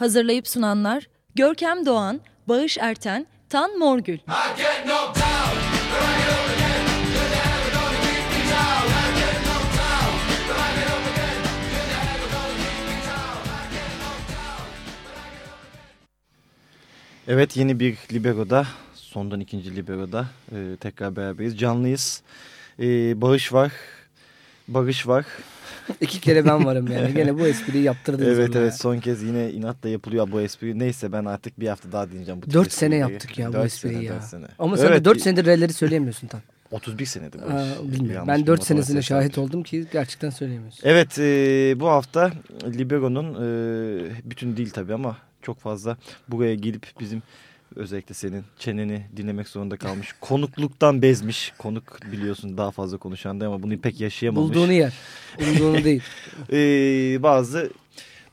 Hazırlayıp sunanlar Görkem Doğan, Bağış Erten, Tan Morgül. Evet yeni bir Libero'da, sondan ikinci Libero'da e, tekrar beraberiz. Canlıyız. E, bağış var, barış var. İki kere ben varım yani. Gene bu espriyi yaptırdınız. Evet evet ya. son kez yine inatla yapılıyor bu espri. Neyse ben artık bir hafta daha dinleyeceğim. Bu Dört sene esprileri. yaptık ya bu Dört espriyi sene, ya. dört sene. Ama sen de Evet, 4 senedir R'leri söyleyemiyorsun tam. 31 senedir bu iş. bilmiyorum. Ben 4 bir senesine şahit oldum ki gerçekten söyleyemiyorsun. Evet e, bu hafta Libero'nun e, bütün değil tabii ama çok fazla buraya gelip bizim özellikle senin çeneni dinlemek zorunda kalmış. Konukluktan bezmiş. Konuk biliyorsun daha fazla konuşan da ama bunu pek yaşayamamış. Bulduğunu yer. Umduğunu değil. e, bazı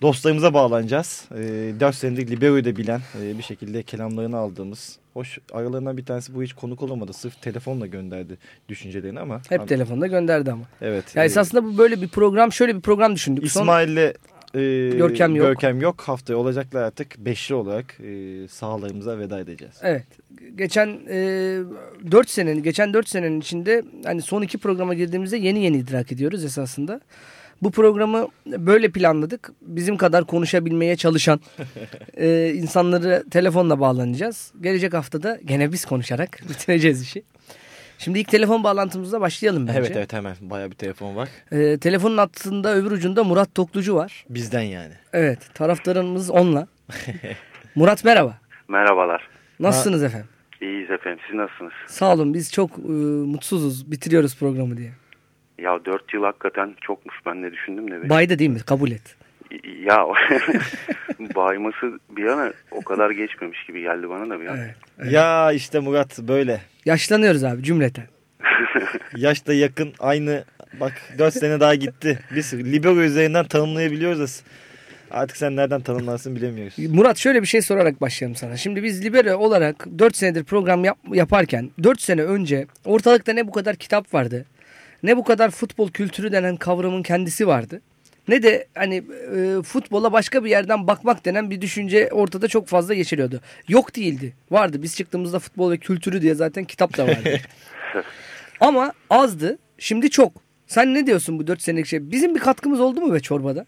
dostlarımıza bağlanacağız. E, 4 senedir Libero'yu da bilen e, bir şekilde kelamlarını aldığımız. Hoş aralarından bir tanesi bu hiç konuk olamadı. Sırf telefonla gönderdi düşüncelerini ama. Hep telefonda gönderdi ama. Evet. Ya e, esasında bu böyle bir program, şöyle bir program düşündük. İsmail'le e, Görkem yok. Görkem yok. Haftaya olacaklar artık beşli olarak e, sahalarımıza veda edeceğiz. Evet. Geçen e, 4 senenin, geçen 4 senenin içinde hani son iki programa girdiğimizde yeni yeni idrak ediyoruz esasında. Bu programı böyle planladık. Bizim kadar konuşabilmeye çalışan e, insanları telefonla bağlanacağız. Gelecek haftada gene biz konuşarak bitireceğiz işi. Şimdi ilk telefon bağlantımızla başlayalım bence. Evet evet hemen baya bir telefon var. E, telefonun hattında öbür ucunda Murat Toklucu var. Bizden yani. Evet taraftarımız onunla. Murat merhaba. Merhabalar. Nasılsınız efendim? İyiyiz efendim. Siz nasılsınız? Sağ olun biz çok e, mutsuzuz bitiriyoruz programı diye. Ya 4 yıl hakikaten çokmuş ben de düşündüm de. bir. Bayda değil mi? Kabul et. Ya bayması bir yana o kadar geçmemiş gibi geldi bana da bir an. Evet. Ya işte Murat böyle. Yaşlanıyoruz abi cümleten. Yaş da yakın aynı bak 4 sene daha gitti. Biz Libero üzerinden tanımlayabiliyoruz da artık sen nereden tanımlarsın bilemiyoruz. Murat şöyle bir şey sorarak başlayalım sana. Şimdi biz Libero olarak 4 senedir program yap- yaparken 4 sene önce ortalıkta ne bu kadar kitap vardı. Ne bu kadar futbol kültürü denen kavramın kendisi vardı. Ne de hani e, futbola başka bir yerden bakmak denen bir düşünce ortada çok fazla geçiriyordu. Yok değildi. Vardı. Biz çıktığımızda futbol ve kültürü diye zaten kitap da vardı. Ama azdı. Şimdi çok. Sen ne diyorsun bu 4 senelik şey? Bizim bir katkımız oldu mu be çorbada?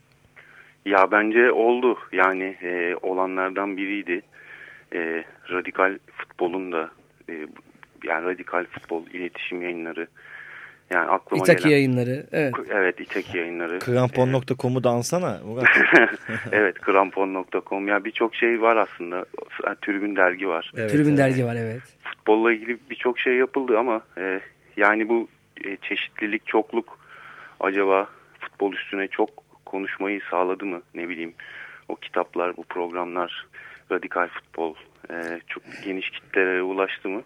Ya bence oldu. Yani e, olanlardan biriydi. E, radikal futbolun da e, yani radikal futbol iletişim yayınları. Yani aklıma İtaki gelen. yayınları. Evet. Evet İtaki yayınları. Krampon.com'u da ansana Murat. evet krampon.com ya birçok şey var aslında. Tribün dergi var. Evet, Tribün evet. dergi var evet. futbolla ilgili birçok şey yapıldı ama e, yani bu e, çeşitlilik, çokluk acaba futbol üstüne çok konuşmayı sağladı mı? Ne bileyim o kitaplar, bu programlar, radikal futbol e, çok geniş kitlelere ulaştı mı?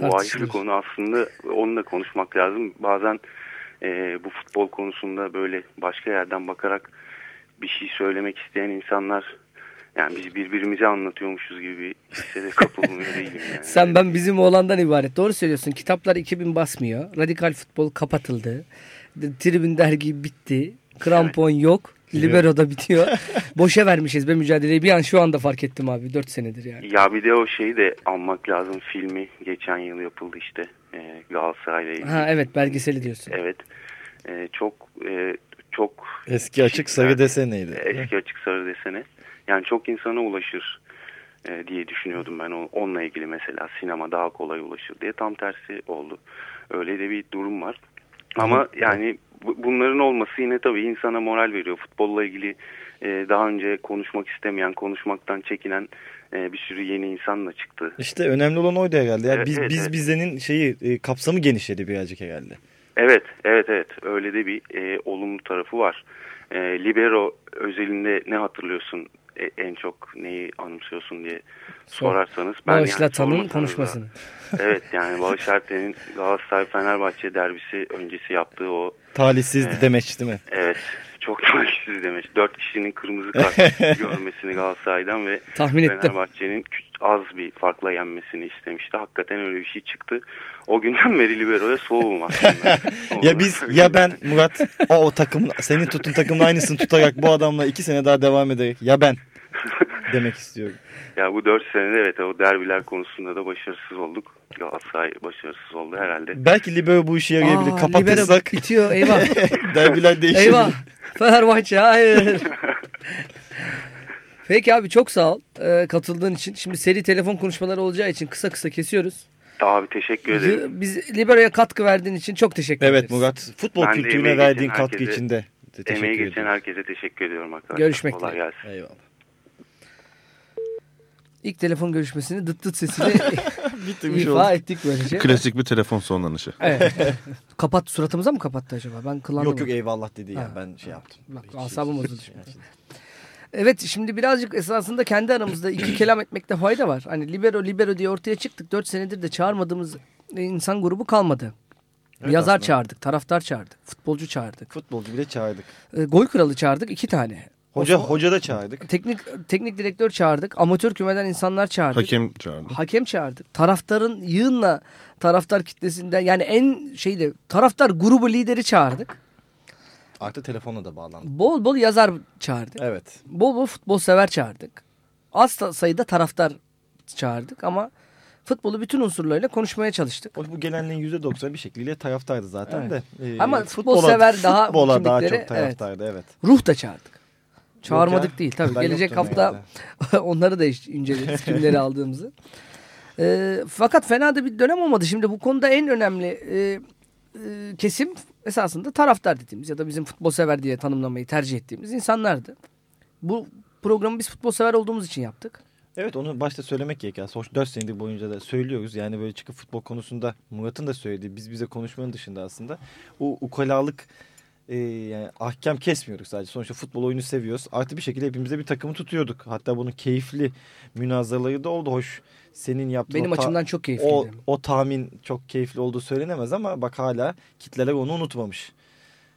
Bu ayrı bir konu aslında onunla konuşmak lazım. Bazen e, bu futbol konusunda böyle başka yerden bakarak bir şey söylemek isteyen insanlar yani biz birbirimize anlatıyormuşuz gibi hisse de kapılmıyor değilim yani. Sen ben bizim oğlandan ibaret. Doğru söylüyorsun. Kitaplar 2000 basmıyor. Radikal futbol kapatıldı. Tribün dergi bitti. Krampon yok. Libero da bitiyor. Boşa vermişiz be mücadeleyi. Bir an şu anda fark ettim abi. 4 senedir yani. Ya bir de o şeyi de anmak lazım. Filmi geçen yıl yapıldı işte. E, Galatasaray'la ilgili. Ha evet belgeseli diyorsun. Evet. E, çok e, çok Eski açık sarı deseneydi. eski açık sarı desene. Yani çok insana ulaşır e, diye düşünüyordum ben. O- Onunla ilgili mesela sinema daha kolay ulaşır diye tam tersi oldu. Öyle de bir durum var. Ama yani bunların olması yine tabii insana moral veriyor. Futbolla ilgili e, daha önce konuşmak istemeyen, konuşmaktan çekinen e, bir sürü yeni insan da çıktı. İşte önemli olan oydu herhalde. Ya Evet, biz evet, biz evet. bizenin şeyi e, kapsamı genişledi birazcık herhalde. Evet, evet, evet. Öyle de bir e, olumlu tarafı var. E, Libero özelinde ne hatırlıyorsun? E, en çok neyi anımsıyorsun diye sorarsanız. Bağışla yani Tan'ın sormasanız da- konuşmasını. Evet yani Bağış Erten'in Galatasaray-Fenerbahçe derbisi öncesi yaptığı o Talihsizdi Evet. demeç değil mi? evet çok talihsiz demiş. Dört kişinin kırmızı kart görmesini Galatasaray'dan ve. Fenerbahçe'nin az bir farkla yenmesini istemişti. Hakikaten öyle bir şey çıktı. O günden beri Libero'ya soğuğum aslında. Ya biz ya ben Murat o, o takım senin tutun takımın aynısını tutarak bu adamla iki sene daha devam ederek ya ben demek istiyorum. Ya bu dört senede evet o derbiler konusunda da başarısız olduk. Galatasaray başarısız oldu herhalde. Belki Libero bu işe yarayabilir. Aa, Kapatırsak libero bitiyor eyvah. derbiler değişir. eyvah. Fenerbahçe hayır. Peki abi çok sağ ol e, katıldığın için. Şimdi seri telefon konuşmaları olacağı için kısa kısa kesiyoruz. Abi teşekkür ederim. Biz Libero'ya katkı verdiğin için çok teşekkür ederiz. Evet Murat futbol Ben kültürüne verdiğin katkı herkese- için de teşekkür Emeği geçen ederim. herkese teşekkür ediyorum arkadaşlar. Görüşmek Kolay dileğiyle. gelsin. Eyvallah. İlk telefon görüşmesini dıt dıt Bitirmiş ifa olduk. ettik böylece. Klasik bir telefon sonlanışı. Evet. Kapat suratımıza mı kapattı acaba? Ben kıllandım. Yok yok eyvallah dedi ya Ha. ben şey yaptım. Bak, Hiç- asabım hiç- bozuldu. Evet şimdi birazcık esasında kendi aramızda iki kelam etmekte fayda var. Hani libero libero diye ortaya çıktık. Dört senedir de çağırmadığımız insan grubu kalmadı. Evet, Yazar aslında. çağırdık, taraftar çağırdık, futbolcu çağırdık. Futbolcu bile çağırdık. E, gol kralı çağırdık iki tane. Hoca O- hoca da çağırdık. Teknik teknik direktör çağırdık. Amatör kümeden insanlar çağırdık. Hakem çağırdı. Hakem çağırdık. Taraftarın yığınla taraftar kitlesinden yani en şeyde taraftar grubu lideri çağırdık. Artı telefonla da bağlandık. Bol bol yazar çağırdık. Evet. Bol bol futbol sever çağırdık. Az sayıda taraftar çağırdık ama futbolu bütün unsurlarıyla konuşmaya çalıştık. O bu gelenlerin %90 bir şekliyle taraftardı zaten Evet. de. Ee, Ama futbol sever daha futbola daha çok taraftardı evet. Ruh da çağırdık. Çağırmadık ya, değil tabii. ben Gelecek hafta onları da inceleriz kimleri aldığımızı. Ee, fakat fena da bir dönem olmadı. Şimdi bu konuda en önemli e, e, kesim esasında taraftar dediğimiz ya da bizim futbol sever diye tanımlamayı tercih ettiğimiz insanlardı. Bu programı biz futbol sever olduğumuz için yaptık. Evet onu başta söylemek gerekiyor. Hoş 4 senedir boyunca da söylüyoruz. Yani böyle çıkıp futbol konusunda Murat'ın da söylediği biz bize konuşmanın dışında aslında o ukalalık e, yani ahkam kesmiyoruz sadece. Sonuçta futbol oyunu seviyoruz. Artı bir şekilde hepimize bir takımı tutuyorduk. Hatta bunun keyifli münazaraları da oldu. Hoş senin yaptığın Benim o açımdan çok keyifliydi. o, o tahmin çok keyifli olduğu söylenemez ama bak hala kitleler onu unutmamış.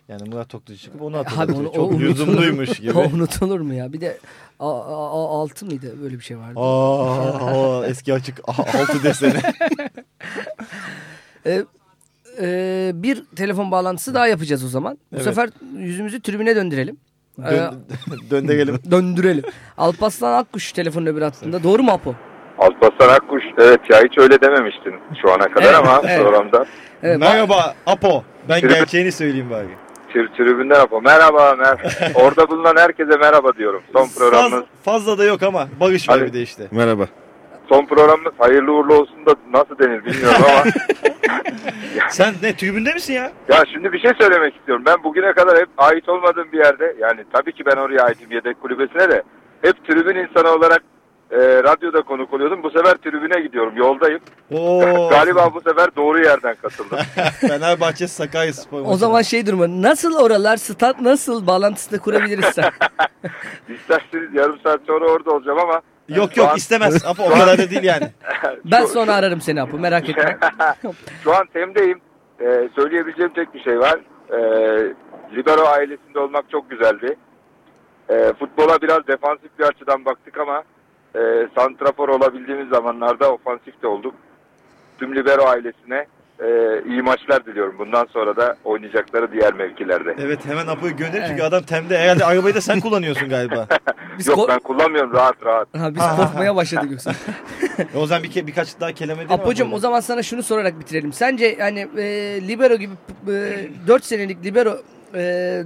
Yani Murat Toklucu çıkıp onu Abi hatırlatıyor. onu, o çok lüzumluymuş gibi. o unutulur mu ya? Bir de a, a, a- altı mıydı? Böyle bir şey vardı. Aa, o eski açık a- altı deseni. Ee, e, bir telefon bağlantısı daha yapacağız o zaman. Bu Evet. sefer yüzümüzü tribüne döndürelim. Ee, Dön, döndürelim. döndürelim. Alparslan Akkuş telefonun öbür hattında. Doğru mu Apo? Alparslan Akkuş evet ya hiç öyle dememiştin şu ana kadar Evet, ama evet. programda. Evet, Merhaba Apo. Ben Tribün- gerçeğini söyleyeyim bari. Tür, tribünden Apo. Merhaba mer Orada bulunan herkese merhaba diyorum. Son programımız. Faz, fazla da yok ama Barış var bir de işte. Merhaba. Son programımız hayırlı uğurlu olsun da nasıl denir bilmiyorum ama. Sen ne tribünde misin ya? ya şimdi bir şey söylemek istiyorum. Ben bugüne kadar hep ait olmadığım bir yerde yani tabii ki ben oraya aitim yedek kulübesine de hep tribün insanı olarak e, radyoda konuk oluyordum. Bu sefer tribüne gidiyorum. Yoldayım. Oo. Galiba bu sefer doğru yerden katıldım. Fenerbahçe Sakarya Spor O zaman şey durumu. Nasıl oralar stat nasıl bağlantısını kurabiliriz sen? İsterseniz yarım saat sonra orada olacağım ama Yok yok an- istemez. Apo o kadar da değil yani. Ben Şu- sonra ararım seni Apo merak etme. Şu an Tem'deyim. Ee, söyleyebileceğim tek bir şey var. Ee, Libero ailesinde olmak çok güzeldi. Ee, futbola biraz defansif bir açıdan baktık ama e, santrafor olabildiğimiz zamanlarda ofansif de olduk. Tüm Libero ailesine e, iyi maçlar diliyorum. Bundan sonra da oynayacakları diğer mevkilerde. Evet hemen Apo'yu gönder çünkü adam temde. Herhalde arabayı da sen kullanıyorsun galiba. Biz, Yok ben kullanmıyorum rahat rahat. ha, biz korkmaya başladık yoksa. E, o zaman bir ke- birkaç daha kelime edelim. Apocuğum o zaman sana şunu sorarak bitirelim. Sence yani e, libero gibi e, 4 senelik libero e,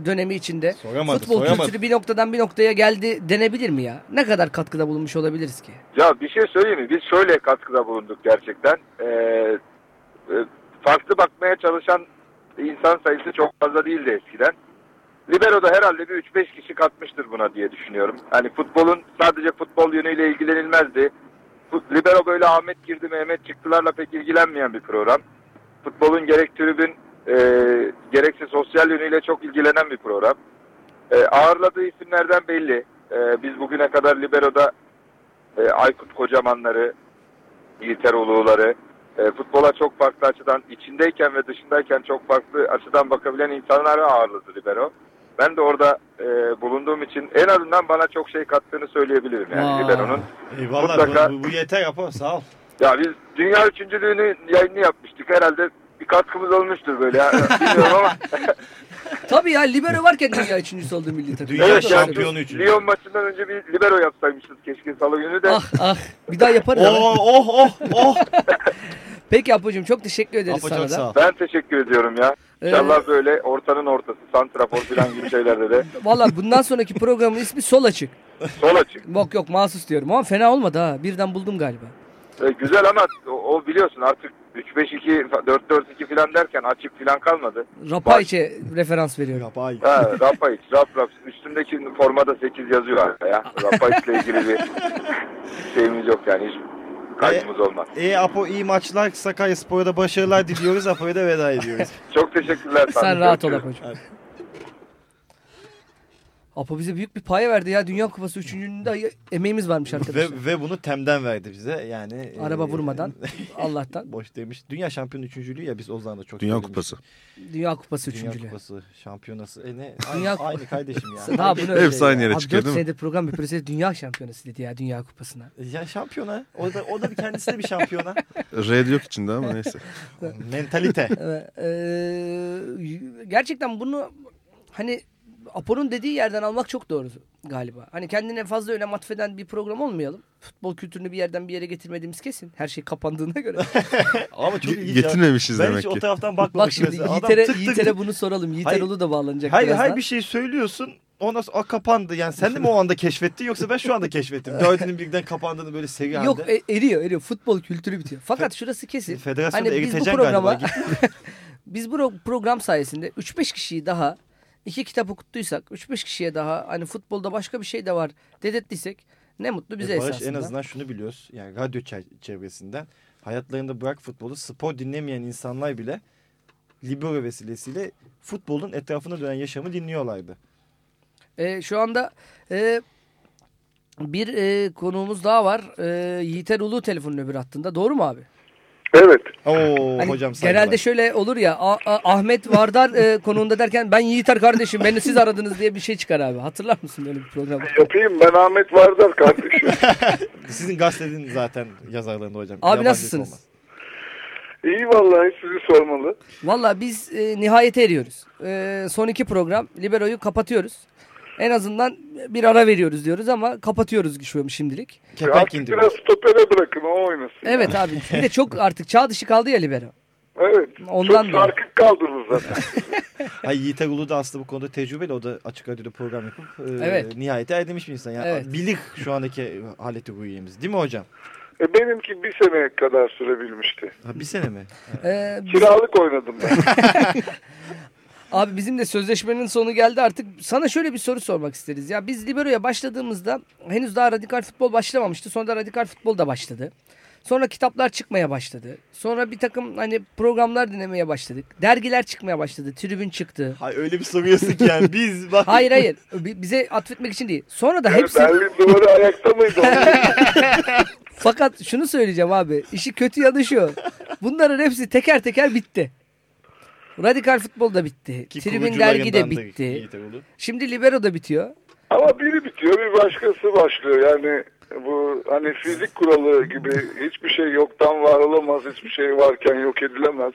dönemi içinde Soramadı, futbol soramadı. kültürü bir noktadan bir noktaya geldi denebilir mi ya? Ne kadar katkıda bulunmuş olabiliriz ki? Ya bir şey söyleyeyim mi? Biz şöyle katkıda bulunduk gerçekten. Ee, e, farklı bakmaya çalışan insan sayısı çok fazla değildi eskiden. Libero'da herhalde bir 3-5 kişi katmıştır buna diye düşünüyorum. Hani futbolun sadece futbol yönüyle ilgilenilmezdi. Libero böyle Ahmet girdi Mehmet çıktılarla pek ilgilenmeyen bir program. Futbolun gerek tribün e, gerekse sosyal yönüyle çok ilgilenen bir program. E, ağırladığı isimlerden belli. E, biz bugüne kadar Libero'da e, Aykut Kocamanları, Yiğiter Uluğları, e, futbola çok farklı açıdan içindeyken ve dışındayken çok farklı açıdan bakabilen insanları ağırladı Libero. Ben de orada e, bulunduğum için en azından bana çok şey kattığını söyleyebilirim. Yani Aa. Libero'nun. Eyvallah Mutlaka- bu, bu yeter Apo sağ ol. Ya biz dünya üçüncülüğünü yayını yapmıştık. Herhalde bir katkımız olmuştur böyle. Ya. Bilmiyorum ama. Tabii ya libero varken dünya üçüncüsü oldu milli takım. Dünya Evet, şampiyonu üçüncü. Lyon maçından önce bir libero yapsaymışız keşke salı günü de. Ah ah. Bir daha yaparız. Oh oh oh oh. Peki Apo'cum çok teşekkür ederiz Apo sana çok da. sağ ol. Ben teşekkür ediyorum ya. Ee, İnşallah böyle ortanın ortası, santrafor falan gibi şeylerde de Valla bundan sonraki programın ismi Sol Açık. sol açık. Yok yok mahsus diyorum ama fena olmadı ha. Birden buldum galiba. Ee, güzel ama o, o biliyorsun artık 3-5-2, 4-4-2 falan derken açık falan kalmadı. Rapaiç'e referans veriyorum. Yapay. Ha, Rapayic, Rap Rap. Üstündeki formada 8 yazıyor arka ya. Rapayic'le ilgili bir şeyimiz yok yani hiç kaybımız olmaz. E Apo iyi maçlar. Sakarya Spor'a da başarılar diliyoruz. Apo'ya da veda ediyoruz. Çok teşekkürler. Sen rahat ol. Apo'cum. Apo bize büyük bir paya verdi ya. Dünya Kupası üçüncülüğünde emeğimiz varmış ve, arkadaşlar. ve bunu Tem'den verdi bize. Yani Araba e, vurmadan Allah'tan. boş demiş. Dünya şampiyonu üçüncülüğü ya biz o zaman da çok Dünya. Kupası. Dünya Kupası Dünya üçüncülüğü. Kupası, şampiyonası. E ne? Aynı, Dünya- aynı kardeşim ya. Daha bunu Hepsi aynı yere çıkıyor 4 değil mi? senedir program yapıyoruz. Dünya şampiyonası dedi ya Dünya Kupası'na. Ya şampiyona. O da, o da bir kendisi de bir şampiyona. Red yok içinde ama neyse. Mentalite. Evet, eee, gerçekten bunu hani Apo'nun dediği yerden almak çok doğru galiba. Hani kendine fazla önem atfeden bir program olmayalım. Futbol kültürünü bir yerden bir yere getirmediğimiz kesin. Her şey kapandığına göre. Ama çok ilginç. Getirmemişiz Ben demek hiç o ki. taraftan Bak bakmamışım. şimdi mesela. Adam Yiğiter'e, tık tık- Yiğiter'e bunu soralım. Yiğiter Hayır. Ulu da bağlanacak Hayır birazdan. hayır bir şey söylüyorsun. Ondan sonra "Aa, kapandı. Yani sen de mi o anda keşfettin yoksa ben şu anda keşfettim. Dördünün birden kapandığını böyle halde. Yok e- eriyor eriyor. Futbol kültürü bitiyor. Fakat şurası kesin. Federasyonda Hani biz bu programa galiba. biz bu ro- program sayesinde 3-5 kişiyi daha iki kitap okuttuysak 3-5 kişiye daha hani futbolda başka bir şey de var dedettiysek ne mutlu bize E, Barış esasında. en azından şunu biliyoruz. Yani radyo çevresinden hayatlarında bırak futbolu spor dinlemeyen insanlar bile Libero vesilesiyle futbolun etrafına dönen yaşamı dinliyorlardı. E, şu anda e, bir e, konuğumuz daha var. E, Yiğiter Ulu telefonun öbür hattında. Doğru mu abi? Evet. Oo Hani hocam saygılar. genelde şöyle olur ya A- A- Ahmet Vardar e, konuğunda derken ben Yiğiter kardeşim beni siz aradınız diye bir şey çıkar abi. Hatırlar mısın öyle bir program? Yapayım ben Ahmet Vardar kardeşim. Sizin gazetenin zaten yazarlarında hocam. Abi nasılsınız? olmaz. İyi vallahi sizi sormalı. Valla biz e, nihayete eriyoruz. E, son iki program Libero'yu kapatıyoruz. En azından bir ara veriyoruz diyoruz ama kapatıyoruz şu şimdilik. Kepenk Artık indiriyor. biraz stopere bırakın o oynasın. Evet abi. Bir de çok artık çağ dışı kaldı ya Libero. Evet. Ondan Çok sarkık kaldınız zaten. Hayır Yiğiter Ulu da aslında bu konuda tecrübeli. O da açık radyoda program yapıp e, Evet. nihayete erdirmiş bir insan. Yani Evet. bilir şu andaki haleti huyemiz. Değil mi hocam? e, benimki bir sene kadar sürebilmişti. Ha, bir sene mi? E, biz- Kiralık oynadım ben. Abi bizim de sözleşmenin sonu geldi artık. Sana şöyle bir soru sormak isteriz. Ya biz Libero'ya başladığımızda henüz daha radikal futbol başlamamıştı. Sonra da radikal futbol da başladı. Sonra kitaplar çıkmaya başladı. Sonra bir takım hani programlar dinlemeye başladık. Dergiler çıkmaya başladı. Tribün çıktı. Hayır öyle bir soruyorsun ki yani biz bak. Hayır hayır. Bi- Bize atfetmek için değil. Sonra da Yani hepsi Berlin duvarı ayakta mıydı? fakat şunu söyleyeceğim abi. İşi kötü yanı şu. Bunların hepsi teker teker bitti. Radikal futbol da bitti. Ki Tribün dergi de bitti. Şimdi Libero da bitiyor. Ama biri bitiyor bir başkası başlıyor. Yani bu hani fizik kuralı gibi hiçbir şey yoktan var olamaz. Hiçbir şey varken yok edilemez.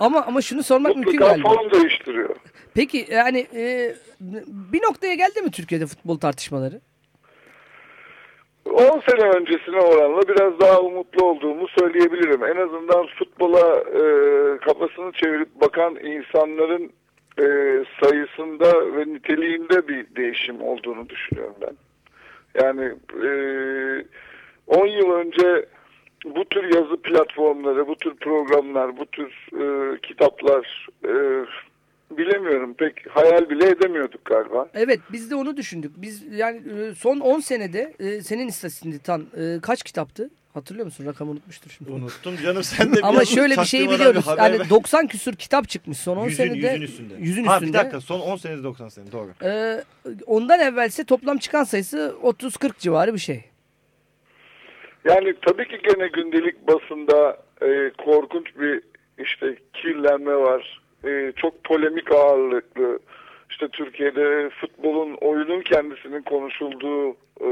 Ama ama şunu sormak mümkün Mutlaka galiba. form değiştiriyor. Peki yani e, bir noktaya geldi mi Türkiye'de futbol tartışmaları? 10 sene öncesine oranla biraz daha umutlu olduğumu söyleyebilirim. En azından futbola e, kafasını çevirip bakan insanların e, sayısında ve niteliğinde bir değişim olduğunu düşünüyorum ben. Yani e, 10 yıl önce bu tür yazı platformları, bu tür programlar, bu tür e, kitaplar e, bilemiyorum pek hayal bile edemiyorduk galiba. Evet biz de onu düşündük. Biz yani e, son 10 senede e, senin istatistiğinde tan e, kaç kitaptı? Hatırlıyor musun? Rakamı unutmuştur şimdi. Unuttum canım sen de. Ama şöyle bir şey çaktırmadan biliyoruz. bir Yani ver. 90 küsür kitap çıkmış son 10 yüzün, senede. yüzün üstünde. Yüzün ha, üstünde. bir dakika son 10 senede 90 sene doğru. E, ondan evvelse toplam çıkan sayısı 30-40 civarı bir şey. Yani tabii ki gene gündelik basında e, korkunç bir işte kirlenme var. E, çok polemik ağırlıklı işte Türkiye'de futbolun oyunun kendisinin konuşulduğu e,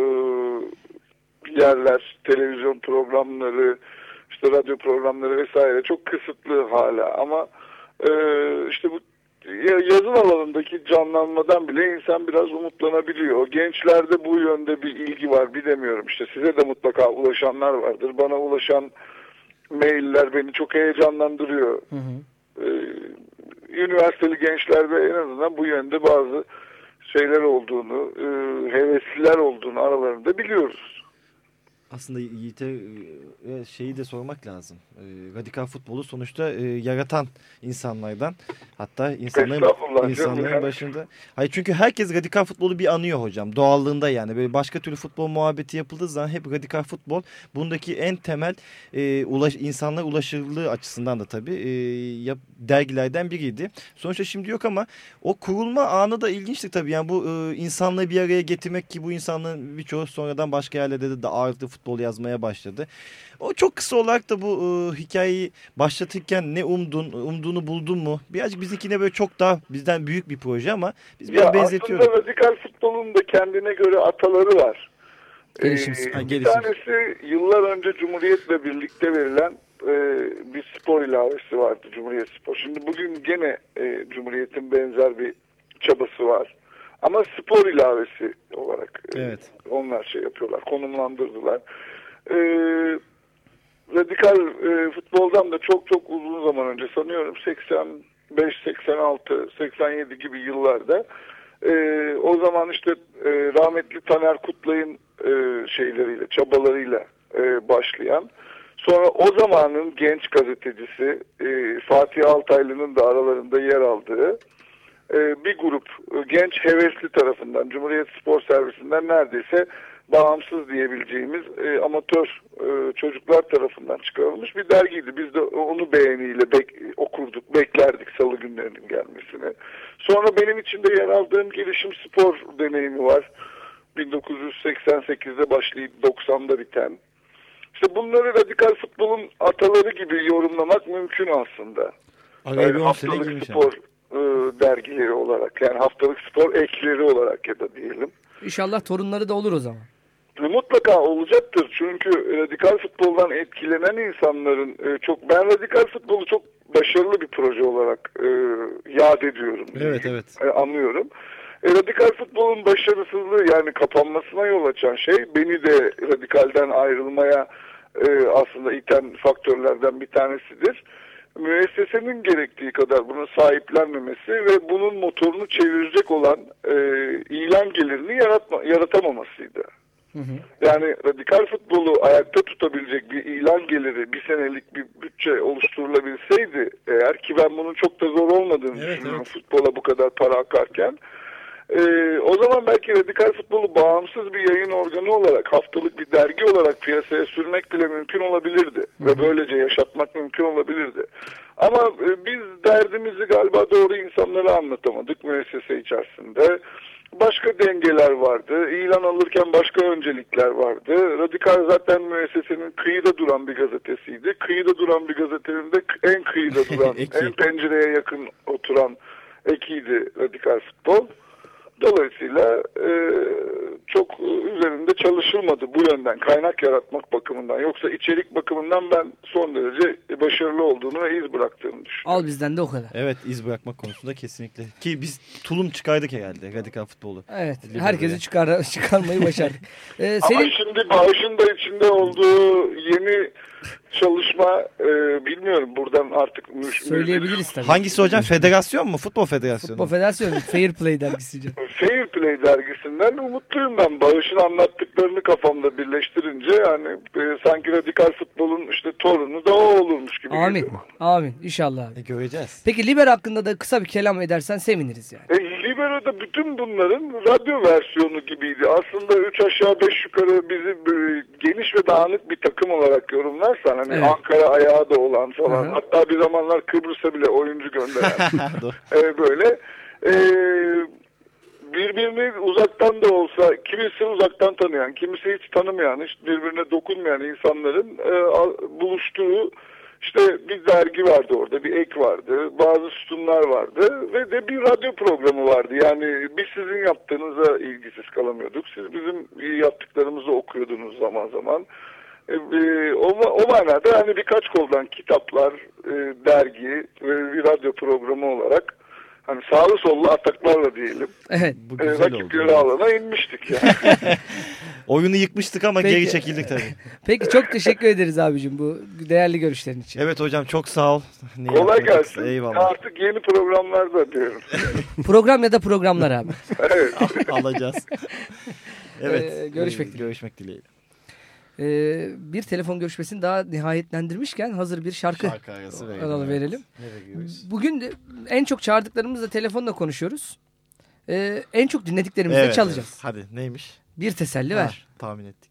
yerler, televizyon programları, işte radyo programları vesaire çok kısıtlı hala ama e, işte bu yazın alanındaki canlanmadan bile insan biraz umutlanabiliyor. Gençlerde bu yönde bir ilgi var bilemiyorum işte size de mutlaka ulaşanlar vardır. Bana ulaşan mailler beni çok heyecanlandırıyor. Hı hı. Üniversiteli gençlerde en azından bu yönde bazı şeyler olduğunu, e, hevesliler olduğunu aralarında biliyoruz aslında Yiğit'e e, şeyi de sormak lazım. E, radikal futbolu sonuçta e, yaratan insanlardan hatta insanların, insanların başında. Hayır çünkü herkes radikal futbolu bir anıyor hocam. Doğallığında yani. Böyle başka türlü futbol muhabbeti yapıldığı zaman hep radikal futbol bundaki en temel e, ulaş, insanlara ulaşırlığı açısından da tabii e, yap, dergilerden biriydi. Sonuçta şimdi yok ama o kurulma anı da ilginçti tabii. Yani bu e, insanlığı bir araya getirmek ki bu insanlığın birçoğu sonradan başka yerlerde de, de ağırlıklı futbol yazmaya başladı. O çok kısa olarak da bu e, hikayeyi başlatırken ne umdun, umduğunu buldun mu? Birazcık bizimkine böyle çok daha bizden büyük bir proje ama biz biraz ya benzetiyoruz. Aslında radikal futbolun da kendine göre ataları var. Gelişim, ee, bir tanesi yıllar önce Cumhuriyet'le birlikte verilen e, bir spor ilavesi vardı Cumhuriyet Spor. Şimdi bugün gene e, Cumhuriyet'in benzer bir çabası var. Ama spor ilavesi olarak e, evet. onlar şey yapıyorlar, konumlandırdılar. E, radikal e, futboldan da çok çok uzun zaman önce sanıyorum 85, 86, 87 gibi yıllarda e, o zaman işte e, rahmetli Taner Kutlay'ın e, şeyleriyle, çabalarıyla e, başlayan sonra o zamanın genç gazetecisi e, Fatih Altaylı'nın da aralarında yer aldığı bir grup e, genç hevesli tarafından Cumhuriyet Spor Servisinden neredeyse bağımsız diyebileceğimiz e, amatör e, çocuklar tarafından çıkarılmış bir dergiydi. Biz de onu beğeniyle bek, okurduk, beklerdik salı günlerinin gelmesini. Sonra benim içinde yer aldığım gelişim spor deneyimi var. 1988'de başlayıp 90'da biten. İşte bunları radikal futbolun ataları gibi yorumlamak mümkün aslında. Yani haftalık spor e, dergileri olarak yani haftalık spor ekleri olarak ya da diyelim. İnşallah torunları da olur o zaman. Mutlaka olacaktır çünkü radikal futboldan etkilenen insanların e, çok ben radikal futbolu çok başarılı bir proje olarak e, yad ediyorum. Evet evet. E, anlıyorum. E, radikal futbolun başarısızlığı yani kapanmasına yol açan şey beni de radikalden ayrılmaya e, aslında iten faktörlerden bir tanesidir. Müessesenin gerektiği kadar bunu sahiplenmemesi ve bunun motorunu çevirecek olan e, ilan gelirini yaratma, yaratamamasıydı. Hı hı. Yani radikal futbolu ayakta tutabilecek bir ilan geliri bir senelik bir bütçe oluşturulabilseydi eğer ki ben bunun çok da zor olmadığını evet, düşünüyorum evet. futbola bu kadar para akarken ee, o zaman belki radikal futbolu bağımsız bir yayın organı olarak haftalık bir dergi olarak piyasaya sürmek bile mümkün olabilirdi. Hı. Ve böylece yaşatmak mümkün olabilirdi. Ama e, biz derdimizi galiba doğru insanlara anlatamadık müessese içerisinde. Başka dengeler vardı. İlan alırken başka öncelikler vardı. Radikal zaten müessesenin kıyıda duran bir gazetesiydi. Kıyıda duran bir gazetenin de en kıyıda duran, en pencereye yakın oturan ekiydi Radikal Futbol. Dolayısıyla e, çok üzerinde çalışılmadı bu yönden kaynak yaratmak bakımından. Yoksa içerik bakımından ben son derece başarılı olduğunu ve iz bıraktığını düşünüyorum. Al bizden de o kadar. Evet iz bırakmak konusunda kesinlikle. Ki biz tulum çıkardık herhalde radikal futbolu. Evet herkesi çıkar, çıkarmayı başardık. ee, senin... Ama şimdi bağışın da içinde olduğu yeni çalışma e, bilmiyorum buradan artık söyleyebiliriz tabii. Hangisi hocam? Federasyon mu? Futbol Federasyonu. Futbol Federasyonu. Fair Play dergisi. Fair Play dergisinden umutluyum ben. Bağış'ın anlattıklarını kafamda birleştirince yani e, sanki radikal futbolun işte torunu da o olurmuş gibi. Amin. Geliyor. Amin. İnşallah. E, göreceğiz. Peki Liber hakkında da kısa bir kelam edersen seviniriz yani. E, Libero'da bütün bunların radyo versiyonu gibiydi. Aslında üç aşağı beş yukarı bizi geniş ve dağınık bir takım olarak yorumlarsan hani evet. Ankara ayağı da olan falan. Hı -hı. Hatta bir zamanlar Kıbrıs'a bile oyuncu gönderen. e, böyle. E, birbirini uzaktan da olsa kimisi uzaktan tanıyan, kimisi hiç tanımayan, hiç birbirine dokunmayan insanların e, buluştuğu İşte bir dergi vardı orada, bir ek vardı, bazı sütunlar vardı ve de bir radyo programı vardı. Yani biz sizin yaptığınıza ilgisiz kalamıyorduk. Siz bizim yaptıklarımızı okuyordunuz zaman zaman. E, e, o, o manada hani birkaç koldan kitaplar, e, dergi ve bir radyo programı olarak hani sağlı sollu ataklarla diyelim. Evet. Bu E, güzel rakip oldu. yarı alana inmiştik yani. Oyunu yıkmıştık ama Peki. geri çekildik tabii. Peki çok teşekkür ederiz abicim bu değerli görüşlerin için. Evet hocam çok sağ ol. Ne Kolay yapmadık? gelsin. Eyvallah. Artık yeni programlarda diyorum. Program ya da programlar abi. evet. Alacağız. evet. Ee, görüşmek e, dileğiyle. Görüşmek dileğiyle. Ee, bir telefon görüşmesini daha nihayetlendirmişken hazır bir şarkı, Şarkı arası verelim. evet. verelim. Gidiyoruz? Bugün en çok çağırdıklarımızla telefonla konuşuyoruz. Ee, en çok dinlediklerimizi Evet, çalacağız. evet. Hadi neymiş? Bir teselli Ha, ver. tahmin ettik.